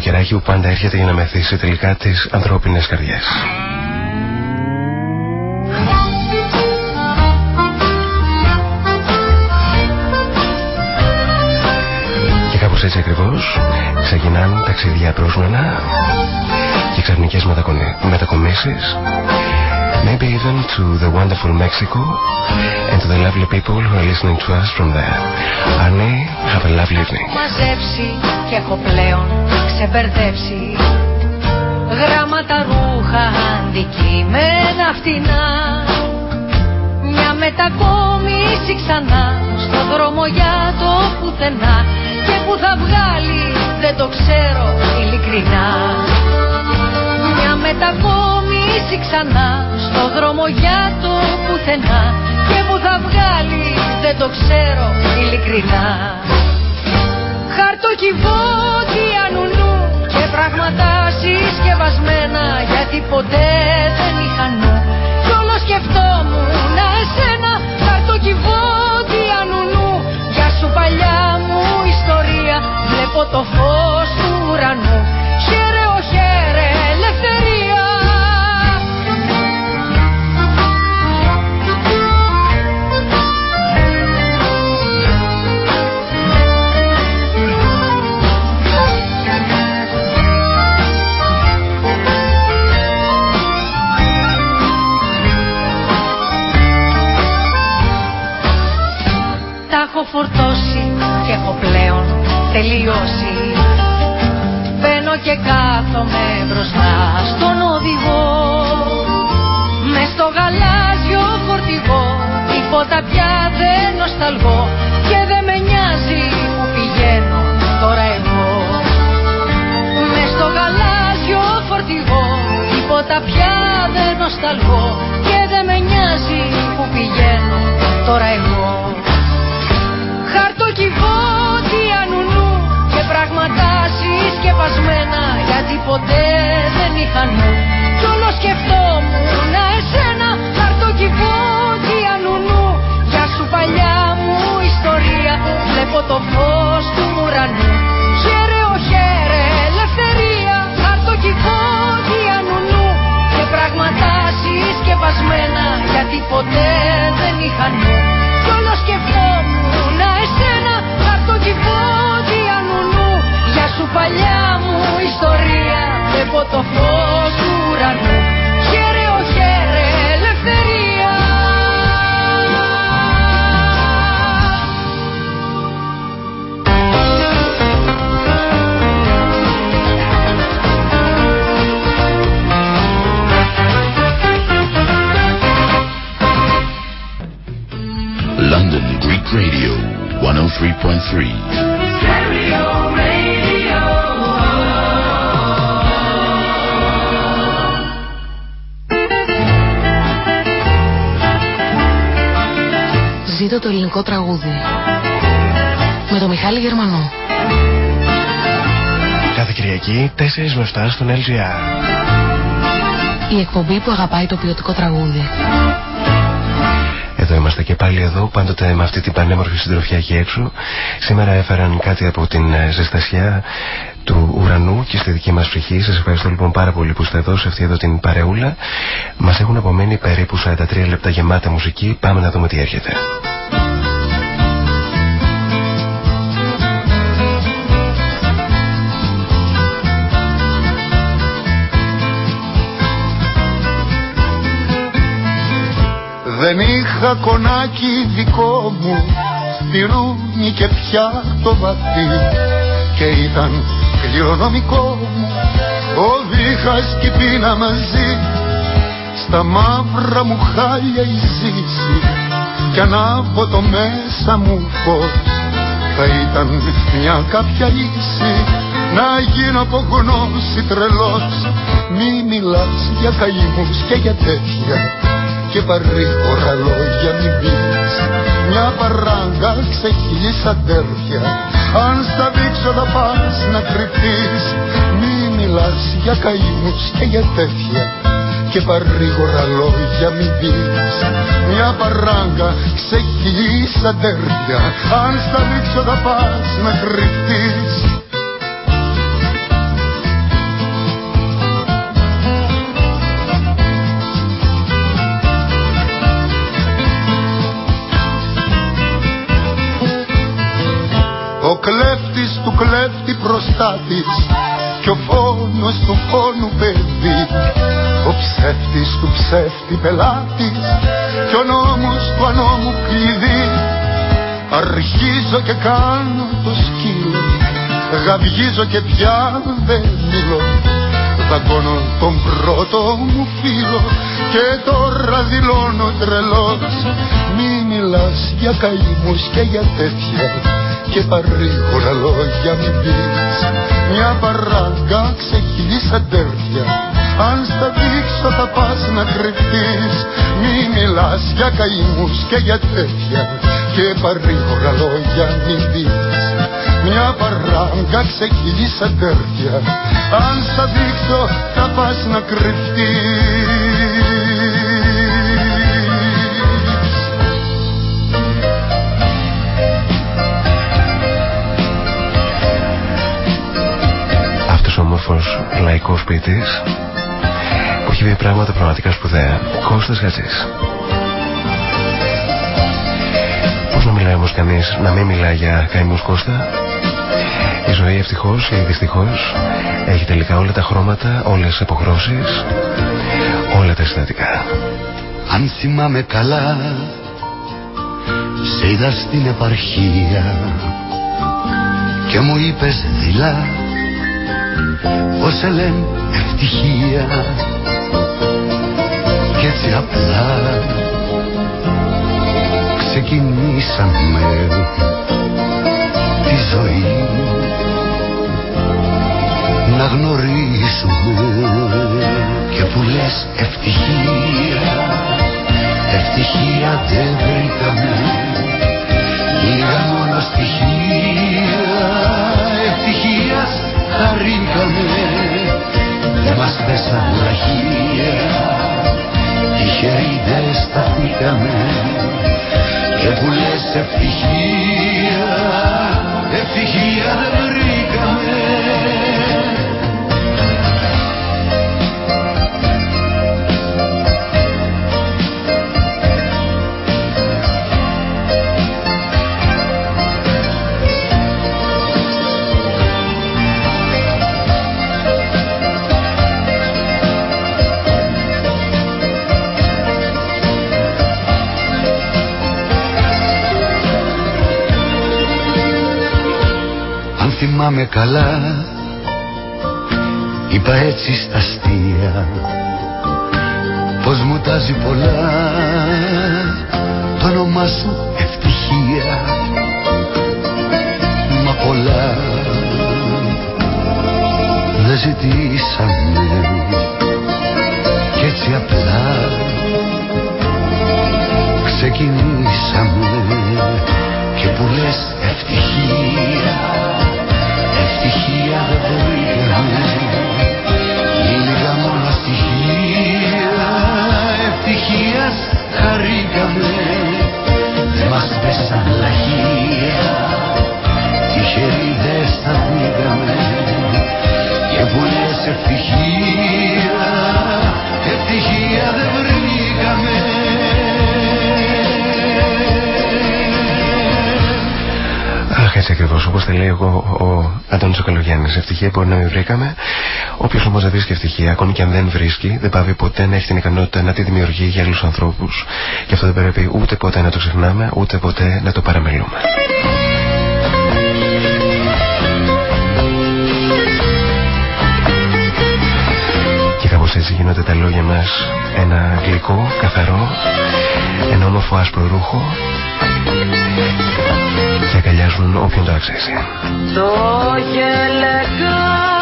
καλοκαιράκι που πάντα έρχεται για να μεθύσει τελικά τις ανθρώπινες καρδιές. Και κάπως έτσι ακριβώς ξεκινάνε ταξίδια πρόσμενα και ξαφνικές μετακομίσεις Maybe even to the wonderful Mexico and to the lovely people who are listening to us from there. Annie, have a lovely evening. Μαζέψει και έχω πλέον σε μπερδέψει Γράμματα, ρούχα, αντικείμενα φτηνά. Μια μετακόμιση ξανά στο δρόμο για το πουθενά. Και που θα βγάλει δεν το ξέρω ειλικρινά. Μια μετακόμιση ξανά στο δρόμο για το πουθενά. Και που θα βγάλει δεν το ξέρω ειλικρινά. Χαρτοκιβώτια νου πράγματα συσκευασμένα γιατί ποτέ δεν είχα νου. Κι όλο σκεφτόμουν εσένα χαρτοκιβώτια νουνού. Για σου παλιά μου ιστορία βλέπω το φως του ουρανού. τελειώσει. Μπαίνω και κάθομαι μπροστά στον οδηγό. Μες στο γαλάζιο φορτηγό Τίποτα πια δεν νοσταλγώ Και δεν με νοιάζει που πηγαίνω τώρα εγώ. Μες στο γαλάζιο φορτηγό Τίποτα πια δεν νοσταλγώ δεν είχαν νου κι όλο σκεφτόμουν εσένα χαρτοκιβώτια νου για σου παλιά μου ιστορία. Βλέπω το φως του ουρανού. Χαίρε ο χαίρε ελευθερία. Χαρτοκιβώτια νου και πράγματα συσκεπασμένα γιατί ποτέ δεν είχαν νου. Κι όλο σκεφτόμουν εσένα χαρτοκιβώτια νου για σου παλιά μου ιστορία βλέπω το φως του ουρανού χαίρε ο χαίρε ελευθερία London Greek Radio 103.3. Ζήτω το ελληνικό τραγούδι. Με το Μιχάλη Γερμανό. Κάθε Κυριακή 4 με 7 στον LGR. Η εκπομπή που αγαπάει το ποιοτικό τραγούδι. Εδώ είμαστε και πάλι εδώ, πάντοτε με αυτή την πανέμορφη συντροφιά εκεί έξω. Σήμερα έφεραν κάτι από την ε, ζεστασιά του ουρανού και στη δική μας ψυχή. Σας ευχαριστώ λοιπόν πάρα πολύ που είστε εδώ σε αυτή εδώ την παρεούλα. Μας έχουν απομένει περίπου 43 λεπτά γεμάτα μουσική. Πάμε να δούμε τι έρχεται. Δεν είχα κονάκι δικό μου Πυρούνι και πια το βαθύ. Και ήταν κληρονομικό μου Ο Δίχας και η πείνα μαζί. Στα μαύρα μου χάλια η ζήση Κι ανάβω το μέσα μου φως Θα ήταν μια κάποια λύση. Να γίνω από γνώση τρελός Μη μιλάς για καημούς και για τέτοια και παρήγορα λόγια μην πεις Μια παράγκα ξεχύλεις αδέρφια Αν στα δείξω θα πας να κρυφτείς. Μη μιλάς για καημούς και για τέτοια και παρήγορα λόγια μην πεις Μια παράγκα ξεχύλεις αδέρφια Αν στα δείξω θα πας να κρυφτείς φόνος του φόνου παιδί. Ο ψεύτης του ψεύτη πελάτης και ο νόμος του ανώμου κλειδί. Αρχίζω και κάνω το σκύλο γαβγίζω και πια δεν μιλώ. Δαγκώνω τον πρώτο μου φίλο και τώρα δηλώνω τρελός. Μη μιλάς για καημούς και για τέτοια και παρήγορα λόγια μην πεις. Μια παράγκα ξεχυλείς αντέρφια Αν στα δείξω θα πας να κρυφτείς. Μη μιλάς για καημούς και για τέτοια. Και παρήγορα λόγια μην πεις. Μια παράγκα ξεχυλείς αντέρφια Αν στα δείξω θα πας να κρυφτείς Αυτός ο όμορφος λαϊκός ποιητής που έχει πει πράγματα πραγματικά σπουδαία. Κώστας Γατζής. Πώς να μιλάει όμως κανείς να μην μιλάει για καημούς Κώστα; Η ζωή ευτυχώς ή δυστυχώς έχει τελικά όλα τα χρώματα, όλες τις αποχρώσεις, όλα τα αισθητικά. Αν θυμάμαι καλά Σε είδα στην επαρχία Και μου είπες δειλά πως σε λένε ευτυχία. Κι έτσι απλά ξεκινήσαμε τη ζωή. Να γνωρίσουμε και που λες ευτυχία. Ευτυχία δεν βρήκαμε λίγα μόνο στοιχεία. ευτυχίας χαρήκαμε δεν μας πέσαν λαχεία τυχεροί δεν σταθήκαμε και που λες ευτυχία ευτυχία δεν καλά. Είπα έτσι στα αστεία Πως μου τάζει πολλά. Το όνομά σου ευτυχία Μα πολλά. Δεν ζητήσαμε Κι έτσι απλά. Ξεκινήσαμε Και που λες λέει εγώ ο Αντώνης Οκαλογιάννη. Ευτυχία μπορεί να μην βρήκαμε. Όποιος όμως δεν βρίσκει ευτυχία, ακόμη και αν δεν βρίσκει, δεν πάβει ποτέ να έχει την ικανότητα να τη δημιουργεί για άλλους ανθρώπους. Και αυτό δεν πρέπει ούτε ποτέ να το ξεχνάμε, ούτε ποτέ να το παραμελούμε. Και κάπως έτσι γίνονται τα λόγια μας ένα γλυκό, καθαρό, ένα όμορφο άσπρο ρούχο και αγκαλιάζουν όποιον το αξίζει. Το γελεγάκι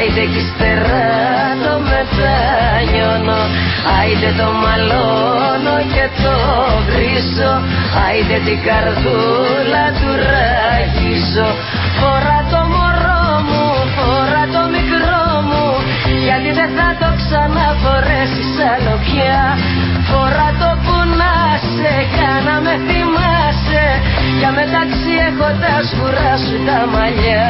Άιντε κι ύστερα το μετανιώνω Άιντε το μαλώνω και το βρίσω Άιντε την καρδούλα του ραγίσω Φορά το μωρό μου, φορά το μικρό μου Γιατί δεν θα το ξαναφορέσεις άλλο πια Φορά το που να σε κάνα με θυμάσαι Για μεταξύ έχω τα σκουρά σου τα μαλλιά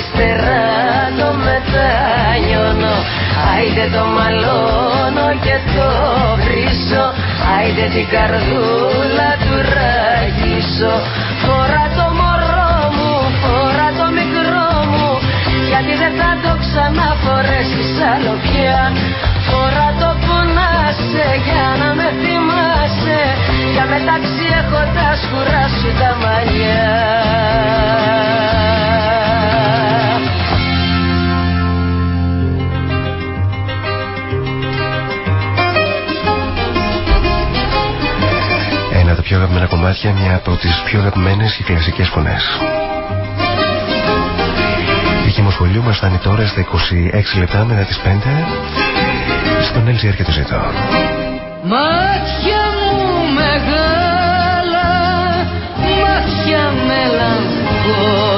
ύστερα το μετανιώνω Άιντε το μαλώνω και το βρίσω Άιντε την καρδούλα του ραγίσω κομμάτια, μια από τις πιο αγαπημένες και κλασικές φωνές. Η χειμοσχολίου μας φτάνει τώρα στα 26 λεπτά μετά τις 5 στον LGR και το ζητώ. Μάτια μου μεγάλα, μάτια μελαγχολικά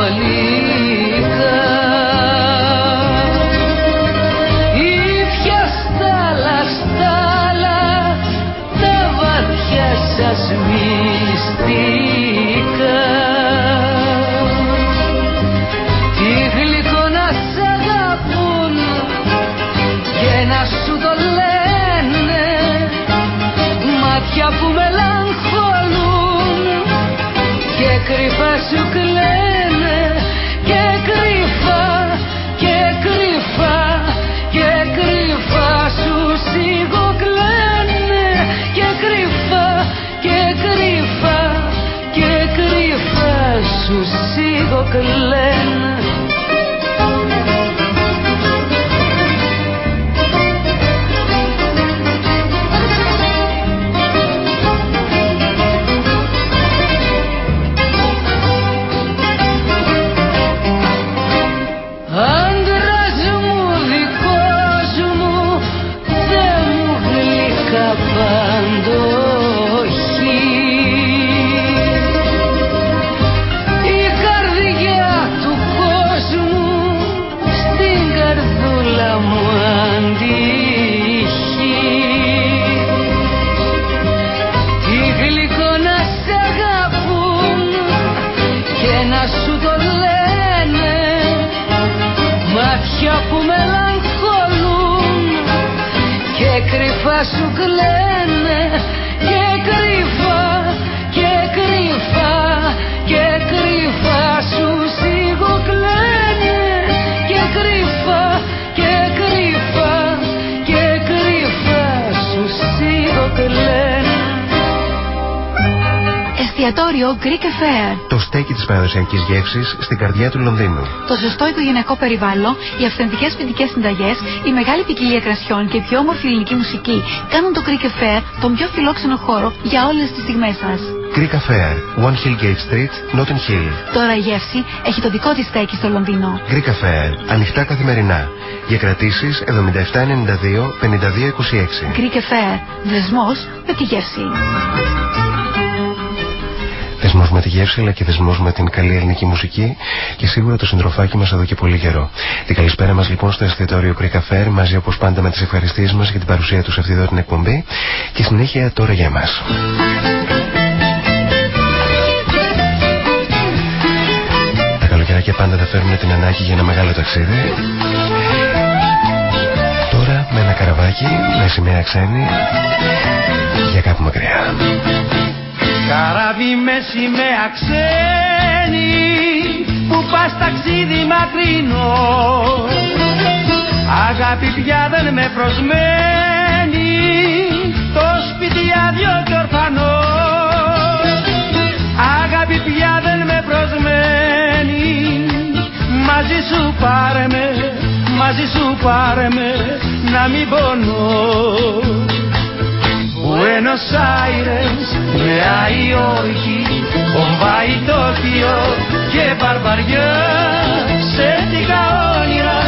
Εστιατόριο Greek Affair. Το στέκι της παραδοσιακής γεύσης στην καρδιά του Λονδίνου. Το σωστό οικογενειακό περιβάλλον, οι αυθεντικές ποιητικέ συνταγές, η μεγάλη ποικιλία κρασιών και η πιο όμορφη ελληνική μουσική κάνουν το Greek Affair τον πιο φιλόξενο χώρο για όλες τις στιγμές σας. Greek Affair, One Hill Gate Street, Notting Hill. Τώρα η γεύση έχει το δικό της στέκι στο Λονδίνο. Greek Affair, ανοιχτά καθημερινά. Για κρατήσεις 7792 5226. Greek Affair, δεσμός με τη γεύση. Δεσμός με τη γεύση αλλά και δεσμός με την καλή ελληνική μουσική και σίγουρα το συντροφάκι μας εδώ και πολύ καιρό. Την καλησπέρα μας λοιπόν στο εστιατόριο Greek Affair μαζί όπως πάντα με τις ευχαριστίες μας για την παρουσία τους σε αυτή εδώ την εκπομπή και συνέχεια τώρα για μας. Τα καλοκαιράκια πάντα θα φέρουν την ανάγκη για ένα μεγάλο ταξίδι. Τώρα με ένα καραβάκι με σημαία ξένη για κάπου μακριά. Καράβι με σημαία ξένη που πας ταξίδι μακρινό. Αγάπη πια δεν με προσμένει το σπίτι άδειο και ορφανό. Αγάπη πια δεν με προσμένει μαζί σου πάρε με, μαζί σου πάρε με να μην πονώ Buenos Aires, Νέα Υόρκη, Μπομπάι, Τόκιο και Μπαρμπαριά Σε στικά όνειρα,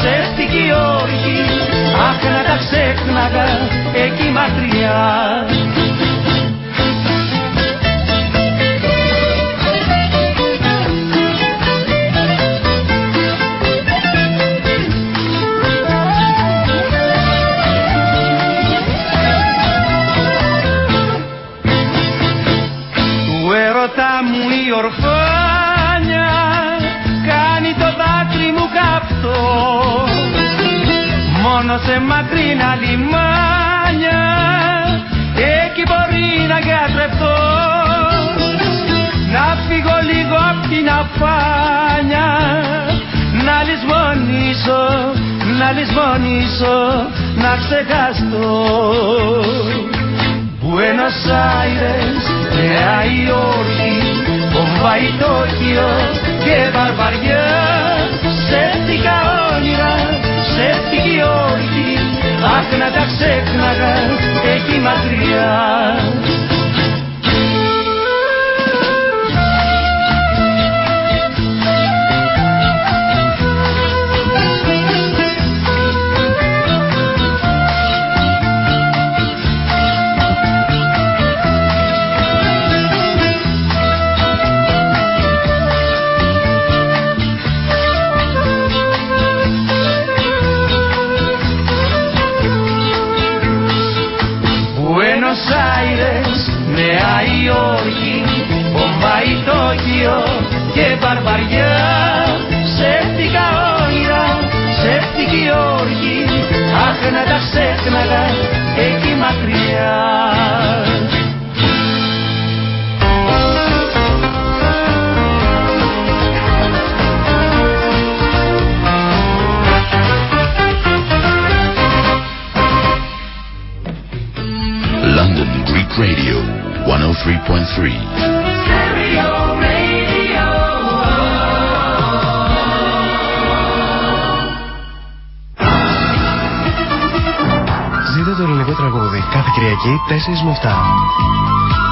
σε στική όρκη Αχ να τα ξέχναγα εκεί μακριά ορφάνια κάνει το δάκρυ μου καυτό μόνο σε μακρινά λιμάνια εκεί μπορεί να γιατρευτώ. Να φύγω λίγο απ' την αφάνια να λησμονήσω, να λησμονήσω, να ξεχαστώ. Buenos Aires, Νέα Υόρκη, Βομβάη, Τόκιο και Βαρβαριά. Ψεύτικα όνειρα, ψεύτικη όρκη, αχ να τα ξέχναγα εκεί μακριά και βαρβαριά. Ψεύτικα όνειρα, ψεύτικη όργη Αχ να τα ξέχναγα εκεί μακριά. London Greek Radio 103.3 το ελληνικό τραγούδι κάθε Κυριακή 4 με 7.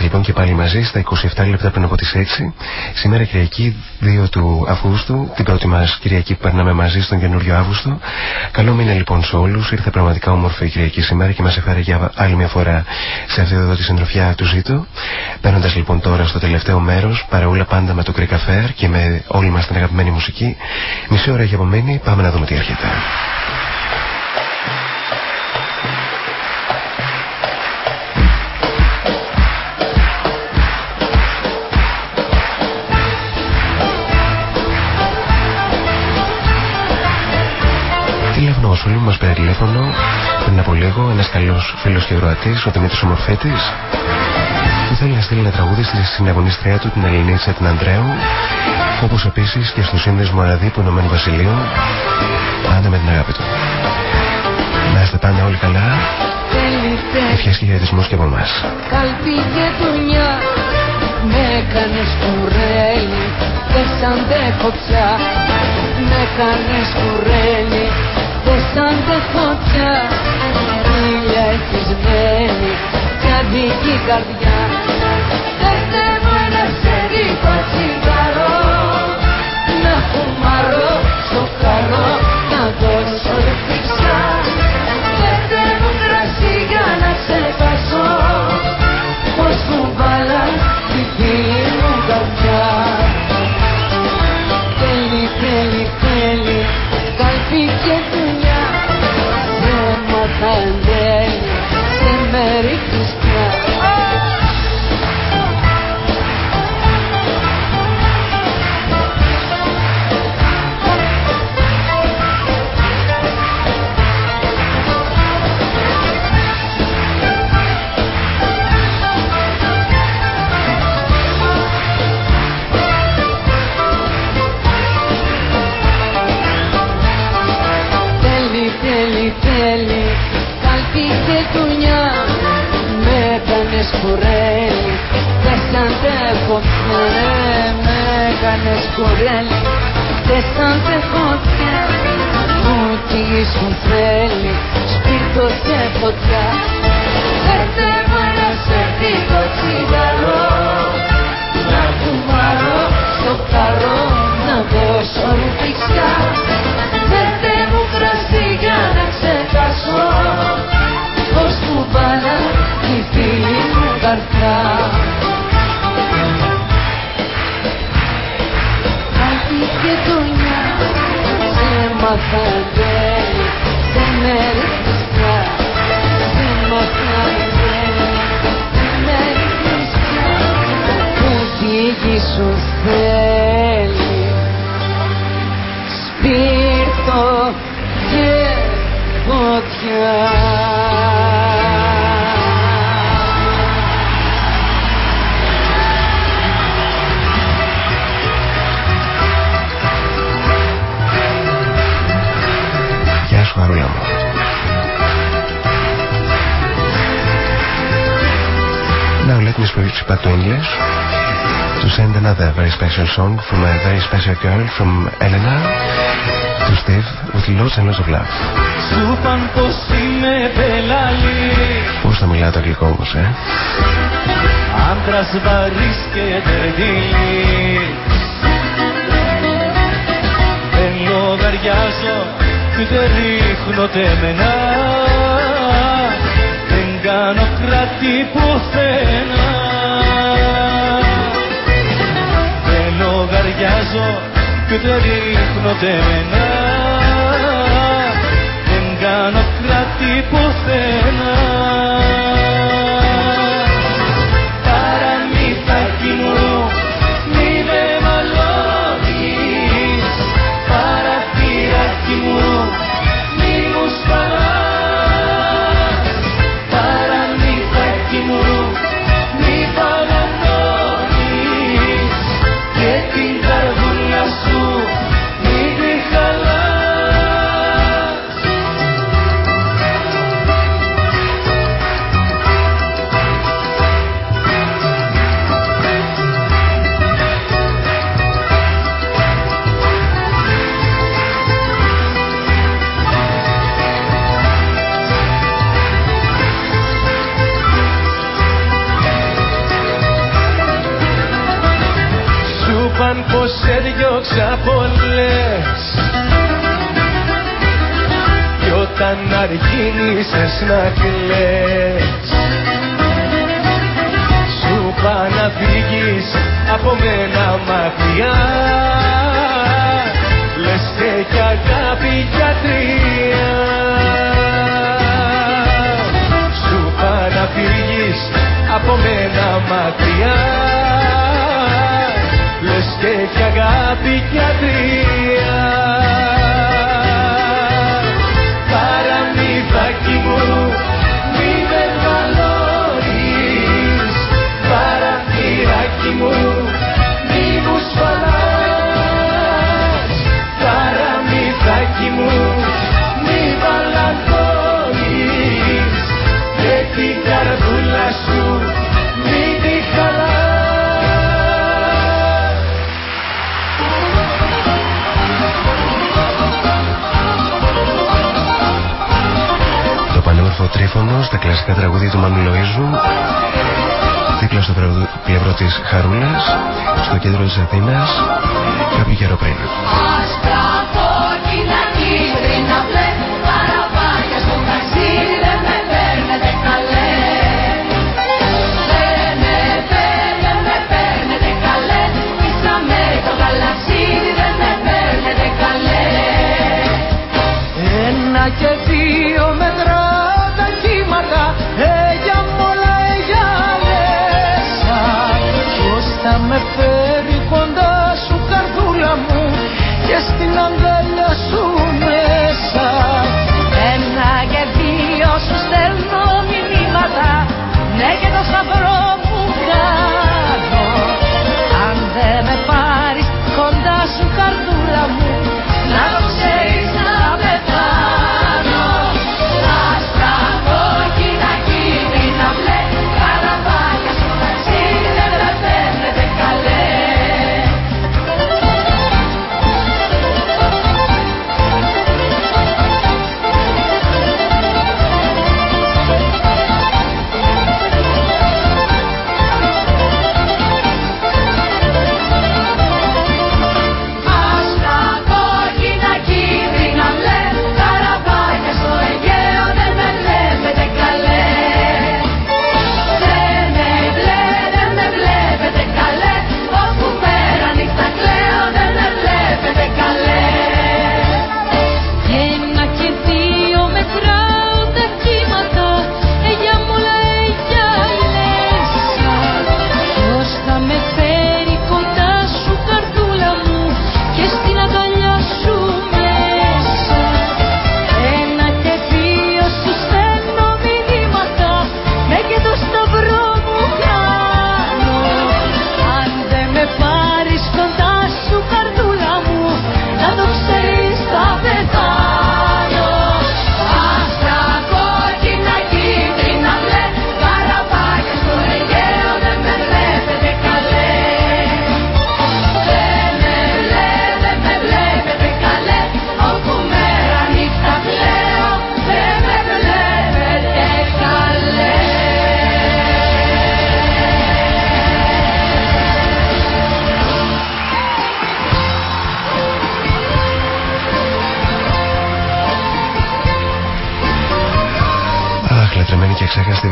Είμαστε λοιπόν και πάλι μαζί στα 27 λεπτά πριν από τις 6. Σήμερα Κυριακή 2 του Αυγούστου, την πρώτη μας Κυριακή που περνάμε μαζί στον καινούριο Αύγουστο. Καλό μήνα λοιπόν σε όλους. Ήρθε πραγματικά όμορφη η Κυριακή σήμερα και μας έφερε για άλλη μια φορά σε αυτή εδώ τη συντροφιά του Ζήτου. Παίρνοντας λοιπόν τώρα στο τελευταίο μέρος, παρεούλα πάντα με το Greek Affair και με όλη μας την αγαπημένη μουσική. Μισή ώρα έχει απομένει, πάμε να δούμε τι έρχεται. Απασχολεί μας πήρε τηλέφωνο πριν από λίγο ένας καλός φίλος και γροατής, ο Δημήτρης Ομορφέτης που θέλει να στείλει ένα τραγούδι στη συναγωνίστριά του την Ελληνίτσα την Ανδρέου όπως επίσης και στο σύνδεσμο Αραδίπου Ηνωμένου Βασιλείου πάντα με την αγάπη του. Να είστε πάντα όλοι καλά. Ευχές και χαιρετισμούς και από εμάς. Καλπί και δουλειά με έκανες κουρέλι δεν σ' αντέχω πια με έκανες κουρέλι σαν τα φωτιά Ήλια εθισμένη και αδική καρδιά. Δέστε μου ένα σερίπα τσιγαρό έκανες κουρέλι Δεν σ' αντέχω πια Μου μου θέλει σπίρτο σε φωτιά Φέρτε μου ένα σερτίκο τσιγαρό Να κουμάρω στο καρό να δώσω ρουφιξιά Φέρτε μου κρασί για να ξεχάσω πως μου βάλα τη φίλη μου καρδιά σου me switch back to English to send another very special song from a very special girl from Elena. To Steve with lots and lots of love. Σου είπαν πως είμαι πελάλη. Πώς θα μιλάω το αγγλικό όμως, ε; Άντρας βαρύς και τερδίλης. Δεν λογαριάζω δεν ρίχνω τεμενά. Δεν κάνω κράτη πουθενά λογαριάζω και ούτε ρίχνω τεμένα δεν κάνω κράτη πουθενά διώξα πολλές Κι όταν αργήνησες να κλαις Λες και έχει αγάπη και αδρία Τρίφωνο στα κλασικά τραγούδια του Μανου Λοΐζου δίπλα στο πλευρό της Χαρούλας στο κέντρο της Αθήνας κάποιο καιρό πριν.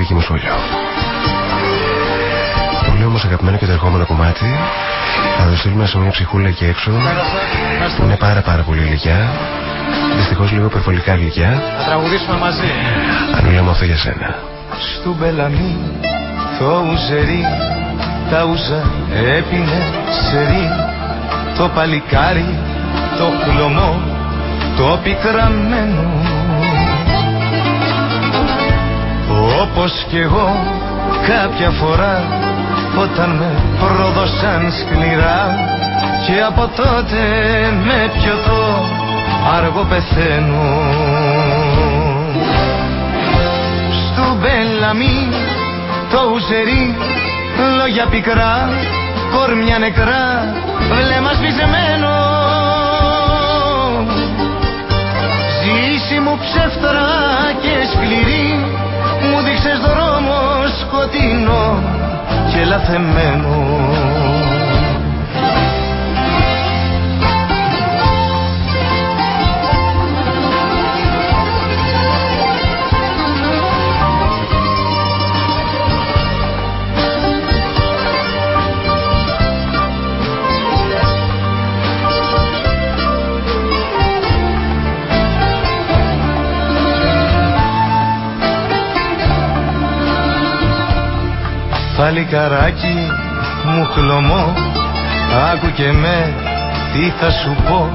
Δική μου σχολείο. Πολύ όμως αγαπημένο και το ερχόμενο κομμάτι. Θα το στείλουμε σε μια ψυχούλα εκεί έξω. Που είναι πάρα πάρα πολύ ηλικιά. Δυστυχώς λίγο υπερβολικά ηλικιά Θα τραγουδήσουμε μαζί. Αν λέμε αυτό για σένα. Στου Μπελαμί το ουζερί τα ούζα έπινε σερί. Το παλικάρι το χλωμό το πικραμένο όπως κι εγώ κάποια φορά όταν με πρόδωσαν σκληρά και από τότε με πιωτό αργό πεθαίνω Στου Μπελαμί το ουζερί λόγια πικρά κορμιά νεκρά βλέμμα σβησμένο Ζήση μου ψεύτρα και σκληρή μου δείξες δρόμο σκοτεινό και λαθεμένο Παλικαράκι μου χλωμό. Άκου και με τι θα σου πω.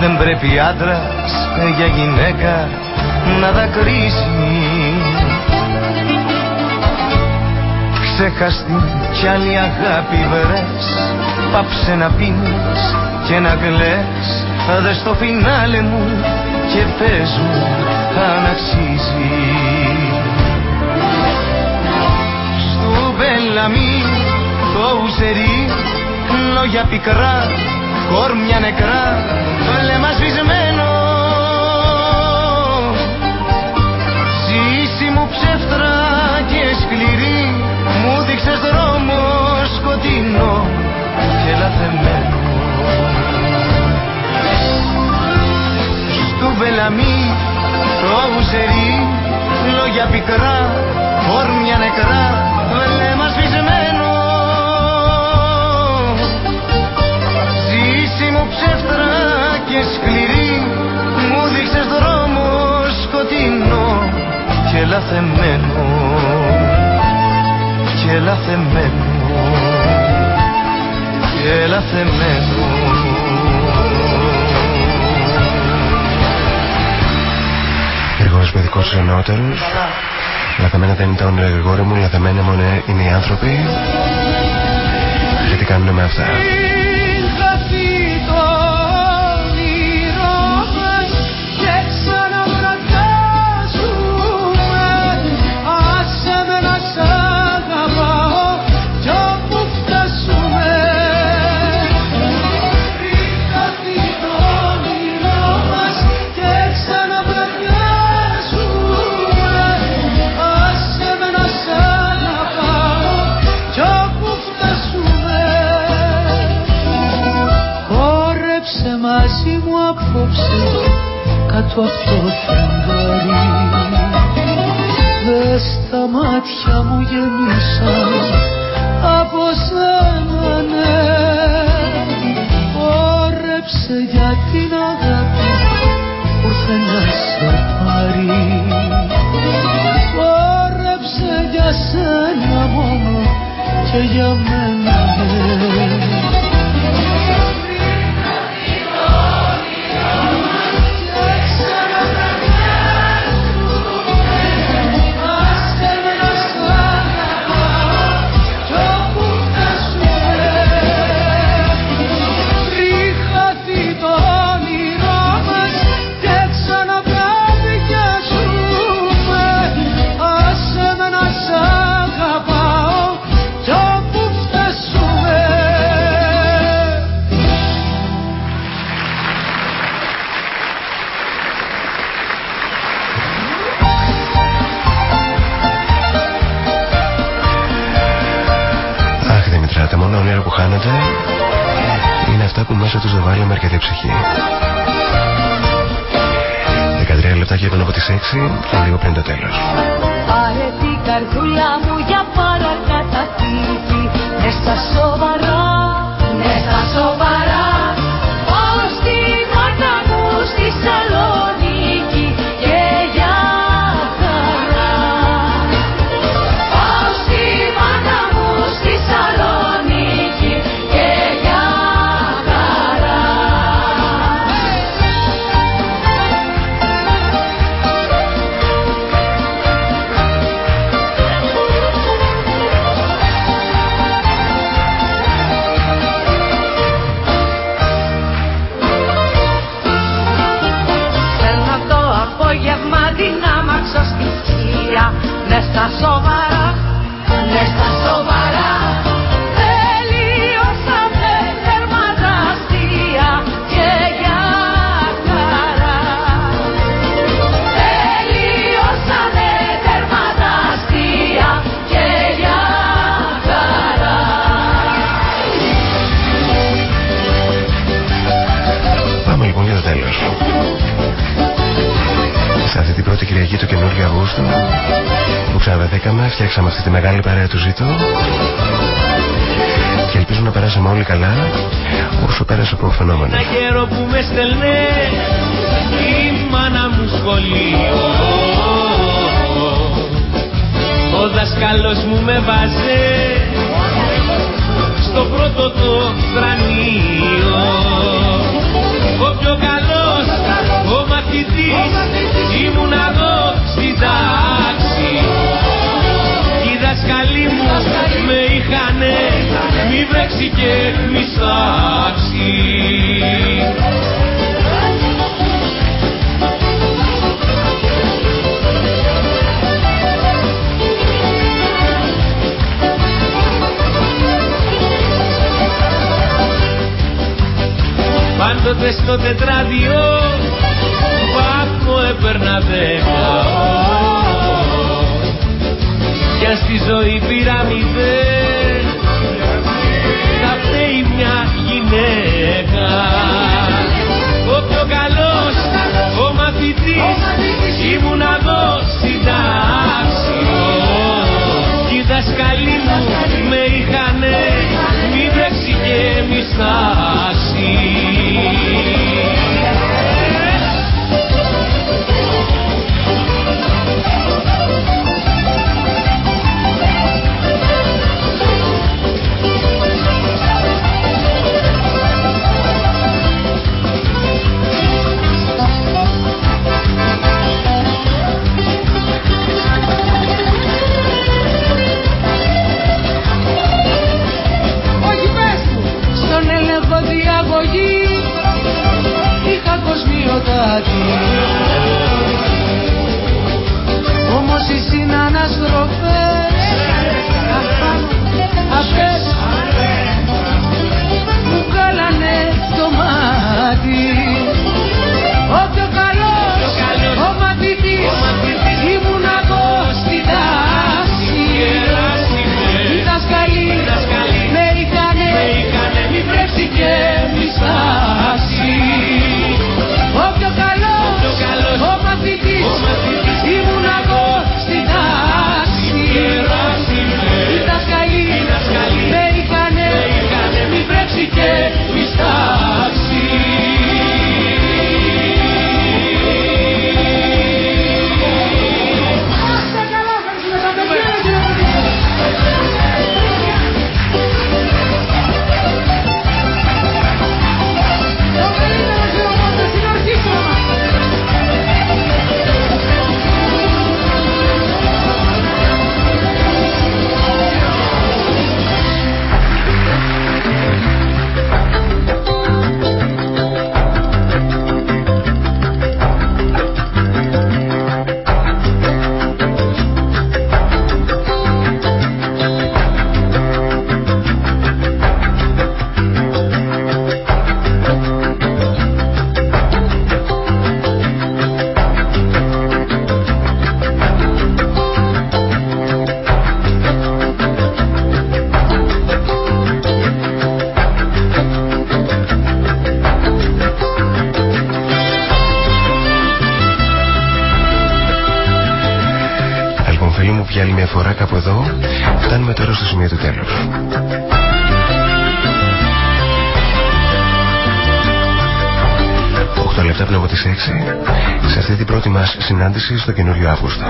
Δεν πρέπει άντρας για γυναίκα να δακρύσεις. Ξέχαστη κι άλλη αγάπη βρες. Πάψε να πίνεις και να κλαις Δες το φινάλε μου και πες μου αν αξίζει Μπελαμί το ουσερί λόγια πικρά κόρμια νεκρά βλέμμα σβησμένο. Ζήση μου ψεύτρα και σκληρή μου δείξες δρόμο σκοτεινό και λαθεμένο Στου Μπελαμί το ουσερί λόγια πικρά κόρμια νεκρά βλέμμα σβησμένο Ζήση μου ψεύτρα και σκληρή μου δείξες δρόμο σκοτεινό και λαθεμένο και λαθεμένο και λαθεμένο. Γρηγόρης παιδικός νεότερος Λαθαμένα δεν είναι τα όνειρα Γρηγόρη μου Λαθαμένα μόνο είναι οι άνθρωποι. Και τι κάνουν με αυτά κάτω από το φεγγάρι Δες τα μάτια μου γεμίσαν από σένα ναι. Χόρεψε για την αγάπη που ήρθε να σε πάρεις. Χόρεψε για σένα μόνο και για μένα τέλος. Σε αυτή την πρώτη Κυριακή του καινούργιου Αυγούστου που ξαναβρεθήκαμε, φτιάξαμε αυτή τη μεγάλη παρέα του ζήτω και ελπίζω να περάσαμε όλοι καλά όσο πέρασε από το φαινόμενο. Ένα καιρό που με στελνέ η μάνα μου σχολείο Ο δασκάλος μου με βάζε στο πρώτο το θρανείο Ο πιο καλός. Ο μαθητής ήμουν εγώ στην τάξη. Οι δασκαλοί μου με είχανε μη βρέξει και μη στάξει Πάντοτε στο τετράδιο βαθμό έπαιρνα δέκα. Κι στη ζωή πήρα μηδέν Θα φταίει μια γυναίκα. Ο πιο καλός ο μαθητής ήμουν εγώ στην τάξη. Κι οι δασκαλοί μου με είχανε μη βρέξει και μη κάτι. Όμως εσύ είναι αναστροφές Απάνω, Μου καλάνε το μάτι. Συνάντηση στο καινούριο Αύγουστο.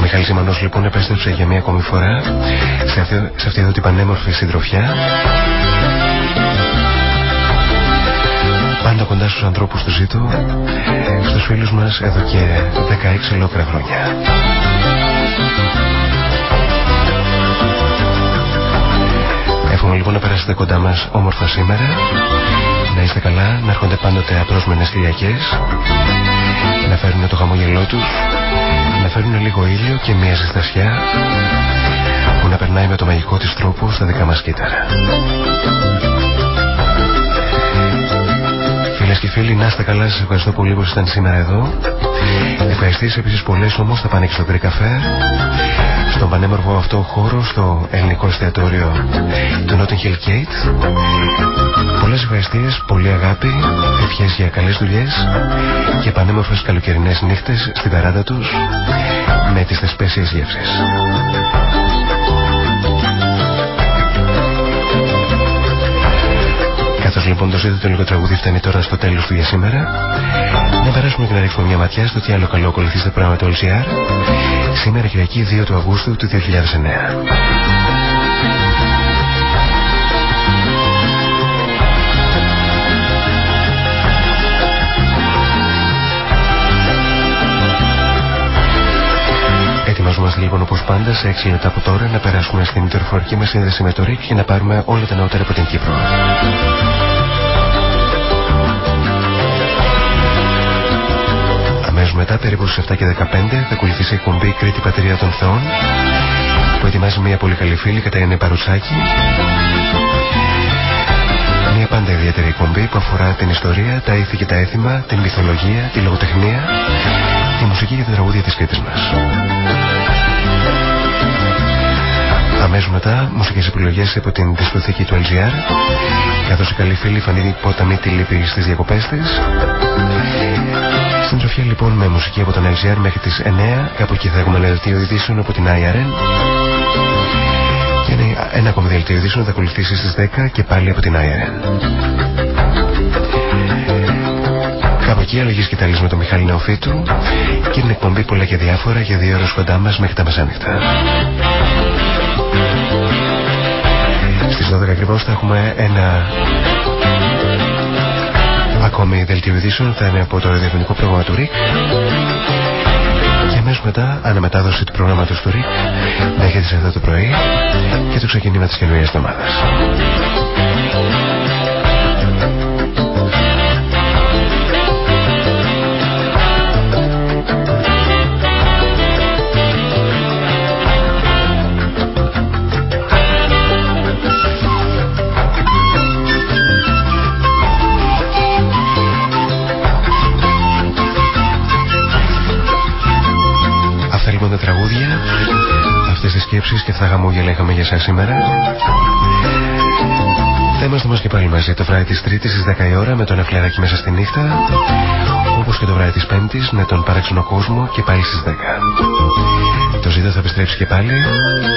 Μιχάλης Ιμανός λοιπόν επέστρεψε για μία ακόμη φορά σε αυτή, σε αυτή εδώ την πανέμορφη συντροφιά πάντα κοντά στους ανθρώπους του ζήτου στους φίλους μας εδώ και 16 ολόκληρα χρόνια Εύχομαι λοιπόν να περάσετε κοντά μας όμορφα σήμερα. Να είστε καλά, να έρχονται πάντοτε απρόσμενες Κυριακές. Να φέρουν το χαμόγελό τους. Να φέρουν λίγο ήλιο και μια ζεστασιά που να περνάει με το μαγικό της τρόπο στα δικά μας κύτταρα. Και φίλοι, να είστε καλά, σας ευχαριστώ πολύ που ήσασταν σήμερα εδώ. Ευχαριστήσεις επίσης πολλές όμως θα πάνε και στο Greek Cafe στον πανέμορφο αυτό χώρο στο ελληνικό εστιατόριο του Notting Hill Gate. Πολλές ευχαριστίες, πολύ αγάπη, ευχές για καλές δουλειές και πανέμορφες καλοκαιρινές νύχτες στην παράδα τους με τις θεσπέσιες γεύσεις. Καθώ λοιπόν το ζήτητο λίγο τραγούδι φτάνει τώρα στο τέλος του για σήμερα, να περάσουμε και να ρίξουμε μια ματιά στο τι άλλο καλό ακολουθείς στο πρόγραμμα του LCR σήμερα Κυριακή 2 του Αυγούστου του 2009. Ετοιμαζόμαστε λοιπόν όπως πάντα σε 6 λεπτά από τώρα να περάσουμε στην τερφορική μας σύνδεση με το ΡΙΚ και να πάρουμε όλα τα νεότερα από την Κύπρο. Αμέσως μετά, περίπου στις 7 και 15, θα ακολουθήσει η εκπομπή Κρήτη Πατρία των Θεών που ετοιμάζει μια πολύ καλή φίλη, Καταρίνα Παρουτσάκη. Μια πάντα ιδιαίτερη εκπομπή που αφορά την ιστορία, τα ήθη και τα έθιμα, την μυθολογία, τη λογοτεχνία, τη μουσική και την τραγούδια της Κρήτης μας. Αμέσως μετά, μουσικές επιλογές από την δισκοθήκη του LGR, καθώς η καλή φίλη Φανίδη Πόταμη τη λείπει στις διακοπές της. Συντροφιά λοιπόν με μουσική από τον LGR μέχρι τις 9, κάπου εκεί θα έχουμε ένα δελτίο ειδήσεων από την IRN. Και ένα, ένα ακόμη δελτίο ειδήσεων θα ακολουθήσει στις 10 και πάλι από την IRN. Κάπου εκεί αλλαγή σκηταλής με τον Μιχάλη Νεοφίτου και την εκπομπή πολλά και διάφορα για δύο ώρες κοντά μας μέχρι τα μεσάνυχτα. Στις 12 ακριβώς θα έχουμε ένα ακόμη δελτίο ειδήσεων θα είναι από το ραδιοφωνικό πρόγραμμα του ΡΙΚ και αμέσως μετά αναμετάδοση του προγράμματος του ΡΙΚ μέχρι τις 7 το πρωί και το ξεκίνημα της καινούριας εβδομάδας. Σκέψεις και αυτά χαμόγελα είχαμε για σας σήμερα. Θα είμαστε όμως και πάλι μαζί το βράδυ της Τρίτης στις 10 η ώρα με τον Εφλεράκι μέσα στη νύχτα όπως και το βράδυ της Πέμπτης με τον Παράξενο Κόσμο και πάλι στις 10. Το ζήτο θα επιστρέψει και πάλι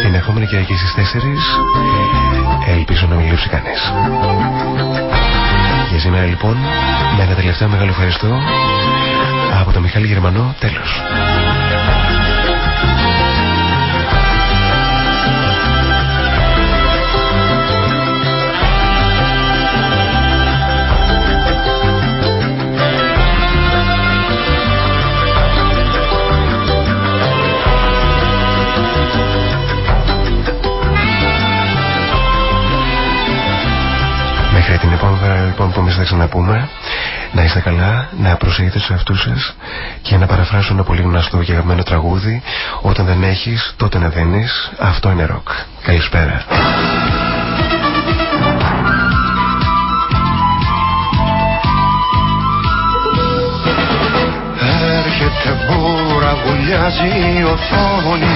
την ερχόμενη Κυριακή στις 4 ελπίζω να μην λείψει κανείς. Για σήμερα λοιπόν με ένα τελευταίο μεγάλο ευχαριστώ από τον Μιχάλη Γερμανό τέλος. Μέχρι την επόμενη φορά λοιπόν που εμείς θα ξαναπούμε να είστε καλά, να προσέχετε στους αυτούς σας και να παραφράσω ένα πολύ γνωστό και αγαπημένο τραγούδι όταν δεν έχεις τότε να δένεις αυτό είναι ροκ. Καλησπέρα. Έρχεται μπούρα, βουλιάζει η οθόνη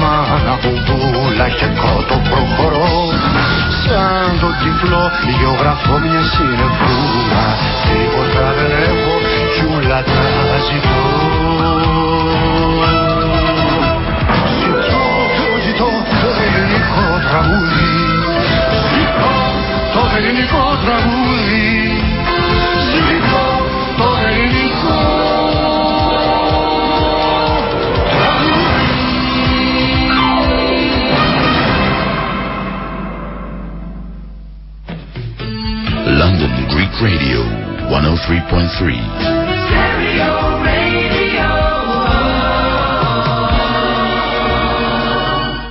Μάνα που μπούλα και κότο προχωρώ. Τυφλό Γεωγραφώ μιας συνεφούλα Τίποτα δεν έχω κι ούλα τα ζητώ. Ζητώ, ζητώ το ελληνικό τραγούδι. Ζητώ το ελληνικό τραγούδι. Ζητώ 103.3.